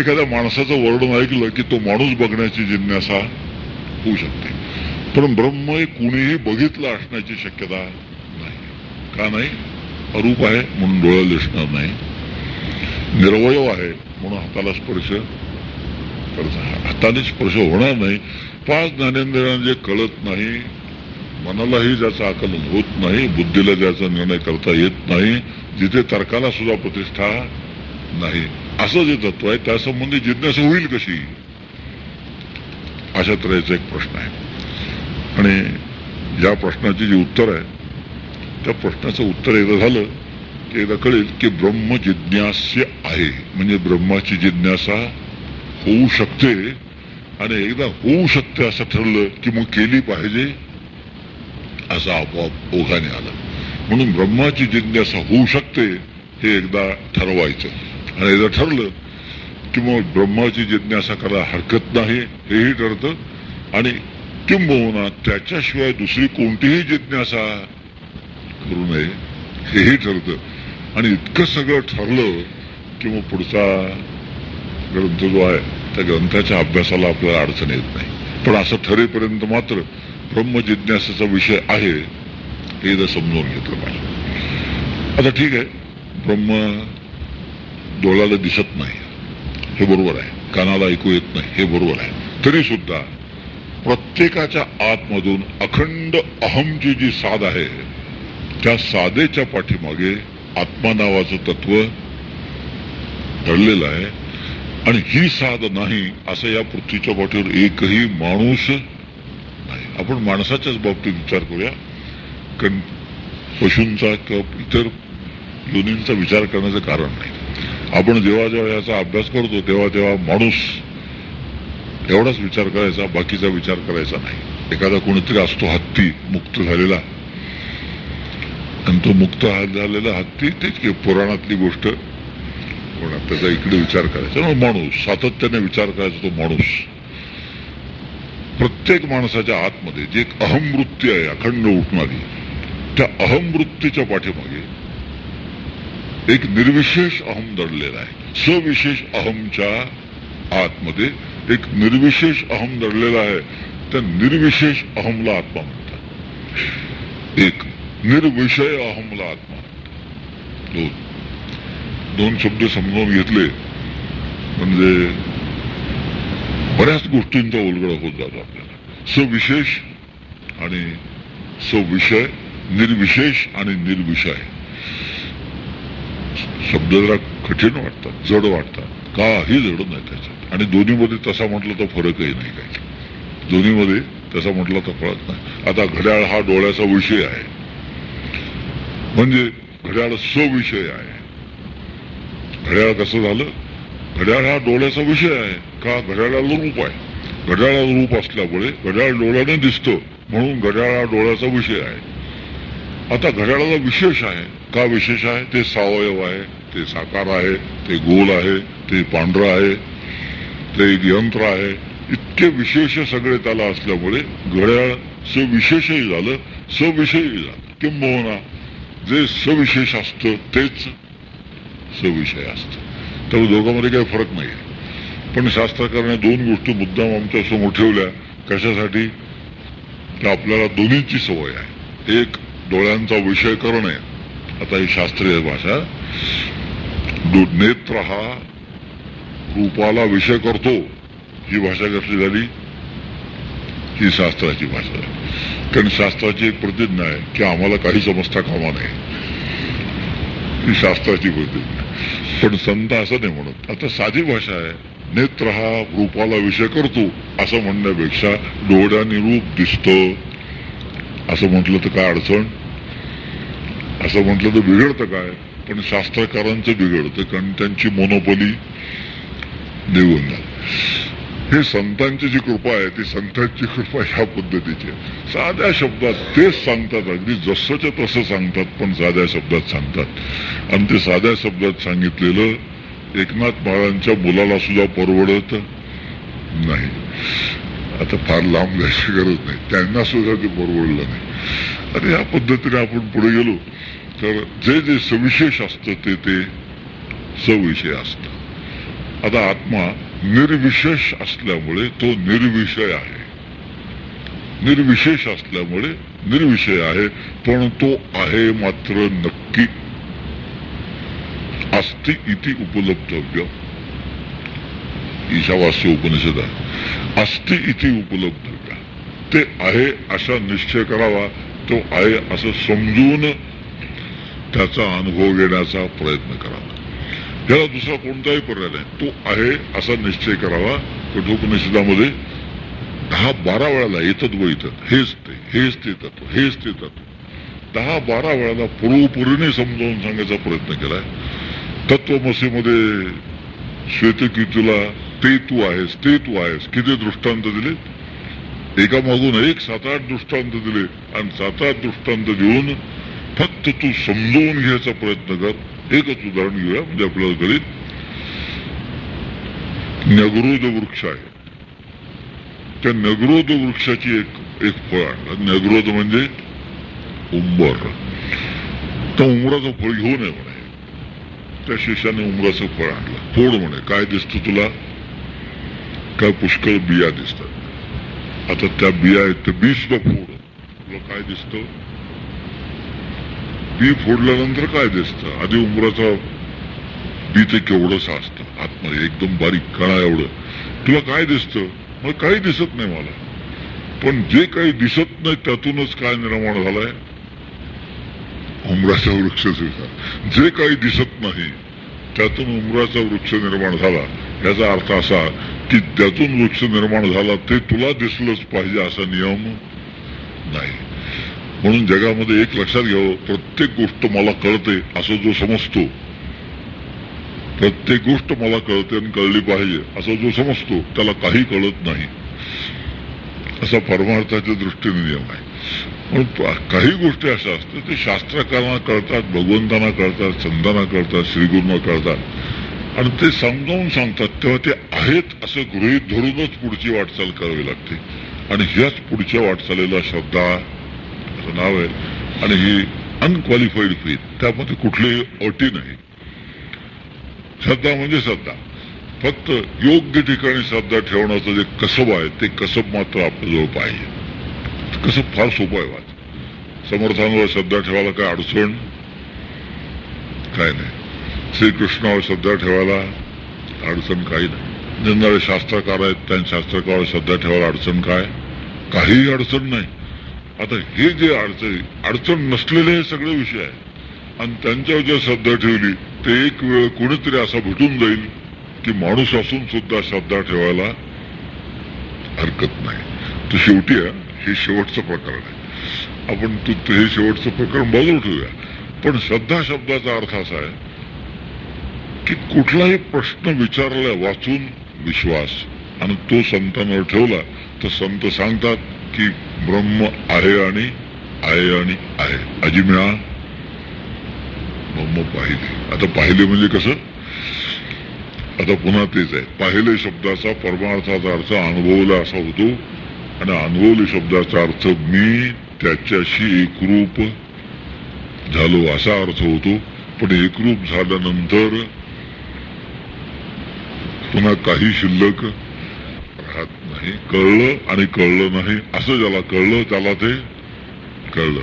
एखाद्या माणसाचं वर्णन ऐकलं की तो माणूस बघण्याची जिज्ञासा होऊ शकते. पण ब्रह्म हे कुणीही बघितलं असण्याची शक्यता नाही. का नाही? अरूप आहे म्हणून डोळा दिसणार नाही. निर्वयव आहे म्हणून हाताला स्पर्श हाताने स्पर्श होणार नाही. पाच ज्ञानेंद्रियांना जे कळत नाही मनालाही ज्याचं आकलन होत नाही बुद्धीला ज्याचा निर्णय करता येत नाही जिथे तर्काला सुद्धा प्रतिष्ठा नाही. असं जे तत्व आहे त्यासंबंधी जिज्ञासा होईल कशी? अशा तऱ्हेचा एक प्रश्न आहे. आणि या प्रश्नाची जी उत्तर आहे त्या प्रश्नाचं उत्तर एकदा झालं एकदा कळेल की ब्रह्म जिज्ञास्य आहे. म्हणजे ब्रह्माची जिज्ञासा होऊ शकते आणि एकदा होऊ शकते असं ठरलं की मग केली पाहिजे असं आपोआप ओघाने आलं. म्हणून ब्रह्माची जिज्ञासा होऊ शकते हे एकदा ठरवायचं. आणि एकदा ठरलं की मग ब्रह्माची जिज्ञासा करायला हरकत नाही हेही ठरतं. आणि किंबहुना त्याच्याशिवाय दुसरी कोणतीही जिज्ञासा करू नये हेही ठरतं. आणि इतकं सगळं ठरलं की मग पुढचा ग्रंथ जो आहे त्या ग्रंथाच्या अभ्यासाला आपल्याला अडचण येत नाही. पण असं ठरेपर्यंत मात्र ब्रह्मजिज्ञासाचा विषय आहे हे जर समजून घेतलं पाहिजे. आता ठीक आहे ब्रह्म डोळ्याला दिसत नाही हे बरोबर आहे. कानाला ऐकू येत नाही हे बरोबर आहे. तरी सुद्धा प्रत्येकाच्या आतमधून अखंड अहमची जी साध आहे त्या साधेच्या पाठीमागे आत्मा नावाचं तत्व घडलेलं आहे. आणि ही साध नाही असं या पृथ्वीच्या पाठीवर एकही माणूस नाही. आपण माणसाच्याच बाबतीत विचार करूया. कारण पशूंचा किंवा इतर योनींचा विचार करण्याचं कारण नाही. आपण जेव्हा जेव्हा याचा अभ्यास करतो तेव्हा तेव्हा माणूस एवढाच विचार करायचा बाकीचा विचार करायचा नाही. एखादा कोणीतरी असतो हत्ती मुक्त झालेला आणि तो मुक्त झालेला हत्ती तेच की पुराणातली गोष्ट. पण त्याचा इकडे विचार करायचा. मग माणूस सातत्याने विचार करायचा तो माणूस. प्रत्येक माणसाच्या आतमध्ये जी एक अहमवृत्ती आहे अखंड उठणारी त्या अहमवृत्तीच्या पाठीमागे एक निर्विशेष अहम दडलेला आहे. सविशेष अहमच्या आतमध्ये एक निर्विशेष अहम दडलेला आहे. त्या निर्विशेष अहमला आत्मा म्हणतात. एक निर्विषय अहमला आत्मा. दोन. दोन शब्द समजावून घेतले म्हणजे बऱ्याच गोष्टींचा उलगडा होत जातो आपल्याला. सविशेष आणि सविषय निर्विशेष आणि निर्विषय. शब्द जरा कठीण वाटतात जड वाटतात. काही जड नाही त्याच्यात. आणि दोन्हीमध्ये तसा म्हटलं तर फरकही नाही काही. दोन्हीमध्ये तसा म्हटलं तर फरक नाही. आता घड्याळ हा डोळ्याचा विषय आहे. म्हणजे घड्याळ सविषय आहे. घड्याळ कसं झालं? घड्याळ हा डोळ्याचा विषय आहे का घड्याळाला रूप आहे? घड्याळाला रूप असल्यामुळे घड्याळ डोळ्याने दिसतं म्हणून घड्याळ हा डोळ्याचा विषय आहे. आता घड्याळाला विशेष आहे. का विशेष आहे? ते सावयव आहे ते साकार आहे ते गोल आहे ते पांढरं आहे ते एक यंत्र आहे. इतके विशेष सगळे त्याला असल्यामुळे घड्याळ सविशेषही झालं सविषयी झालं. किंबहुना जे सविशेष असतं तेच सविषय असतं. तर दोघांमध्ये काही फरक नाही पण शास्त्रकाराने दोन गोष्टी मुद्दाम आमच्यासमोर ठेवल्या कशासाठी? तर आपल्याला दोन्हीची सवय आहे. एक डोळ्यांचा विषय करणे आता ही शास्त्रीय भाषा. नेत्र हा रूपाला विषय करतो. ही भाषा कसली झाली. ही शास्त्राची भाषा. झाली कारण शास्त्राची एक प्रतिज्ञा आहे की आम्हाला काही समजता कामा नाही ही शास्त्राची प्रतिज्ञा पण संत असं नाही म्हणत. आता साधी भाषा आहे नेत्र हा रूपाला विषय करतो असं म्हणण्यापेक्षा डोळ्याने रूप दिसत. असं म्हटलं तर काय अडचण? असं म्हटलं तर बिघडतं काय? पण शास्त्रकारांचं बिघडतं कारण त्यांची मोनोपली निघून जात. हे संतांची जी कृपा आहे ती संतांची कृपा ह्या पद्धतीची आहे. साध्या शब्दात तेच सांगतात अगदी जसंच्या तसं सांगतात पण साध्या शब्दात सांगतात. आणि ते साध्या शब्दात सांगितलेलं एकनाथ महाराजांच्या मुलाला सुद्धा परवडत नाही. आता फार लांब जायची गरज नाही. त्यांना सुद्धा ते परवडलं नाही. आणि या पद्धतीने आपण पुढे गेलो तर जे जे सविशेष असतं ते ते सविषय असतं. आता आत्मा निर्विशेष असल्यामुळे तो निर्विषय आहे. निर्विशेष असल्यामुळे निर्विषय आहे पण तो आहे मात्र नक्की. अस्ति इति उपलब्धव्य. ईशावास्य उपनिषद आहे. अस्ति इति उपलब्धव्य. ते आहे असा निश्चय करावा तो आहे असं समजून त्याचा अनुभव घेण्याचा प्रयत्न करावा. याला दुसरा कोणताही पर्याय नाही. तो आहे असा निश्चय करावा. कठोपनिषदामध्ये दहा बारा वेळाला येतात व येतात हेच ते हेच ते तत्व हेच ते तत्व. दहा बारा वेळाला पूर्वपुरीने समजावून सांगायचा प्रयत्न केलाय. तत्वमसीमध्ये श्वेतकीतूला ते तू आहेस ते तू आहेस. किती दृष्टांत दिले? एका मागून एक सात आठ दृष्टांत दिले. आणि सात आठ दृष्टांत देऊन फक्त तू समजवून घ्यायचा प्रयत्न कर. एकच उदाहरण घेऊया म्हणजे आपल्याला कळेल नगरोद वृक्ष आहे. त्या नगरोद वृक्षाची एक एक फळ आणलं नगरोद म्हणजे उंबर. त्या उमराचं फळ घेऊ नये म्हणे. त्या शिष्याने उमराचं फळ आणलं. फोड म्हणे. काय दिसतं तुला? काय पुष्कळ बिया दिसतात. आता त्या बिया आहेत ते बी सुद्धा फोड. तुला काय दिसतं? बी फोडल्यानंतर काय दिसतं? आधी उमराचा बी ते केवढंसं असतं. आतमध्ये एकदम बारीक कणा एवढं. तुला काय दिसतं? मग काही दिसत नाही मला. पण जे काही दिसत नाही त्यातूनच काय निर्माण झालंय? उमराचा वृक्ष जे काही दिसत नाही त्यातून उमराचा वृक्ष निर्माण झाला. याचा अर्थ असा की त्यातून वृक्ष निर्माण झाला ते तुला दिसलंच पाहिजे असा नियम नाही. म्हणून जगामध्ये एक लक्षात घ्यावं. प्रत्येक गोष्ट मला कळते असं जो समजतो. प्रत्येक गोष्ट मला कळते आणि कळली पाहिजे असं जो समजतो त्याला काही कळत नाही. असा परमार्थाच्या दृष्टीने नियम आहे. म्हणून काही गोष्टी अशा असतात ते शास्त्रकारांना कळतात भगवंतांना कळतात संतांना कळतात श्रीगुरूंना कळतात. आणि ते समजावून सांगतात तेव्हा ते आहेत असं गृहीत धरूनच पुढची वाटचाल करावी लागते. आणि ह्याच पुढच्या वाटचालीला श्रद्धा असं नाव आहे आणि ही अनक्वालिफाईड फेथ त्यामध्ये कुठलीही अटी नाही. श्रद्धा म्हणजे श्रद्धा. फक्त योग्य ठिकाणी श्रद्धा ठेवण्याचं जे कसब आहे ते कसब मात्र आपल्याजवळ पाहिजे. कसब फार सोपं आहे वाच. समर्थांवर श्रद्धा ठेवायला काय अडचण? काय नाही. श्रीकृष्णावर श्रद्धा ठेवायला अडचण काही नाही. निरनाळे शास्त्रकार आहेत त्या शास्त्रकारावर श्रद्धा ठेवायला अडचण काय? काहीही अडचण नाही. आता हे जे अडचण अडचण नसलेले हे सगळे विषय आहेत. आणि त्यांच्यावर जर श्रद्धा ठेवली ते एक वेळ कोणीतरी असा भेटून जाईल की माणूस असून सुद्धा श्रद्धा ठेवायला हरकत नाही. तर शेवटी आहे, हे शेवटचं प्रकरण आहे. आपण तू तू हे शेवटचं प्रकरण बाजूला ठेवूया. पण श्रद्धा शब्दाचा अर्थ असा आहे की कुठलाही प्रश्न विचारला वाचून विश्वास आणि तो संतांवर ठेवला तर संत सांगतात की ब्रह्म आहे आणि आहे आणि आहे. आजी मिळा ब्रह्म पाहिले. आता पाहिले म्हणजे कसं? आता पुन्हा तेच आहे. पाहिले शब्दाचा परमार्थाचा अर्थ अनुभवला असा होतो. आणि अनुभवले शब्दाचा अर्थ मी त्याच्याशी एकरूप झालो असा अर्थ होतो. पण एकरूप झाल्यानंतर पुन्हा काही शिल्लक नाही कळलं आणि कळलं नाही. असं ज्याला कळलं त्याला ते कळलं.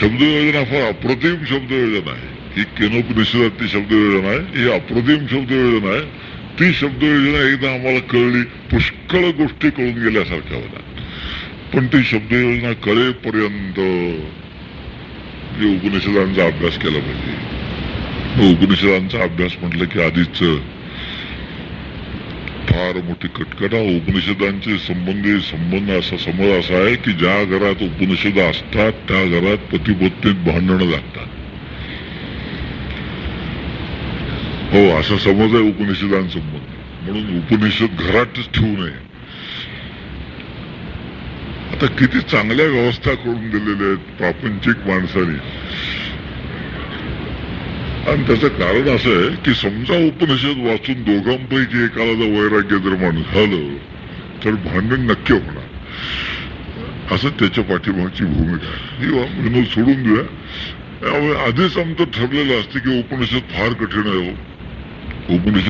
शब्दयोजना फार अप्रतिम शब्दयोजना आहे. ही केनोपनिषदातली शब्दयोजना आहे. ही अप्रतिम शब्दयोजना आहे. ती शब्दयोजना एकदा आम्हाला कळली पुष्कळ गोष्टी कळून गेल्यासारख्या होत्या. पण ती शब्दयोजना कळेपर्यंत उपनिषदांचा अभ्यास केला पाहिजे. उपनिषदांचा अभ्यास म्हटलं की आधीच फार मोठी कटकटा उपनिषदांचे संबंधी संबंध असा समज असा आहे की ज्या घरात उपनिषद असतात त्या घरात पतीपत्नीत भांडणं लागतात. हो असा समज आहे उपनिषदांसंबंधी. म्हणून उपनिषद घरातच ठेवू नये. आता किती चांगल्या व्यवस्था करून दिलेल्या आहेत प्रापंचिक माणसाने. आणि त्याचं कारण असं आहे की समजा उपनिषद वाचून दोघांपैकी एकाला जर वैराग्य निर्माण झालं तर भांडण नक्की होणार. असं त्याच्या पाठीमागची भूमिका आहे. ही वा- विनोद सोडून देऊया. त्यामुळे आधीच आमचं ठरलेलं असतं की उपनिषद फार कठीण आहे हो. उपनिषद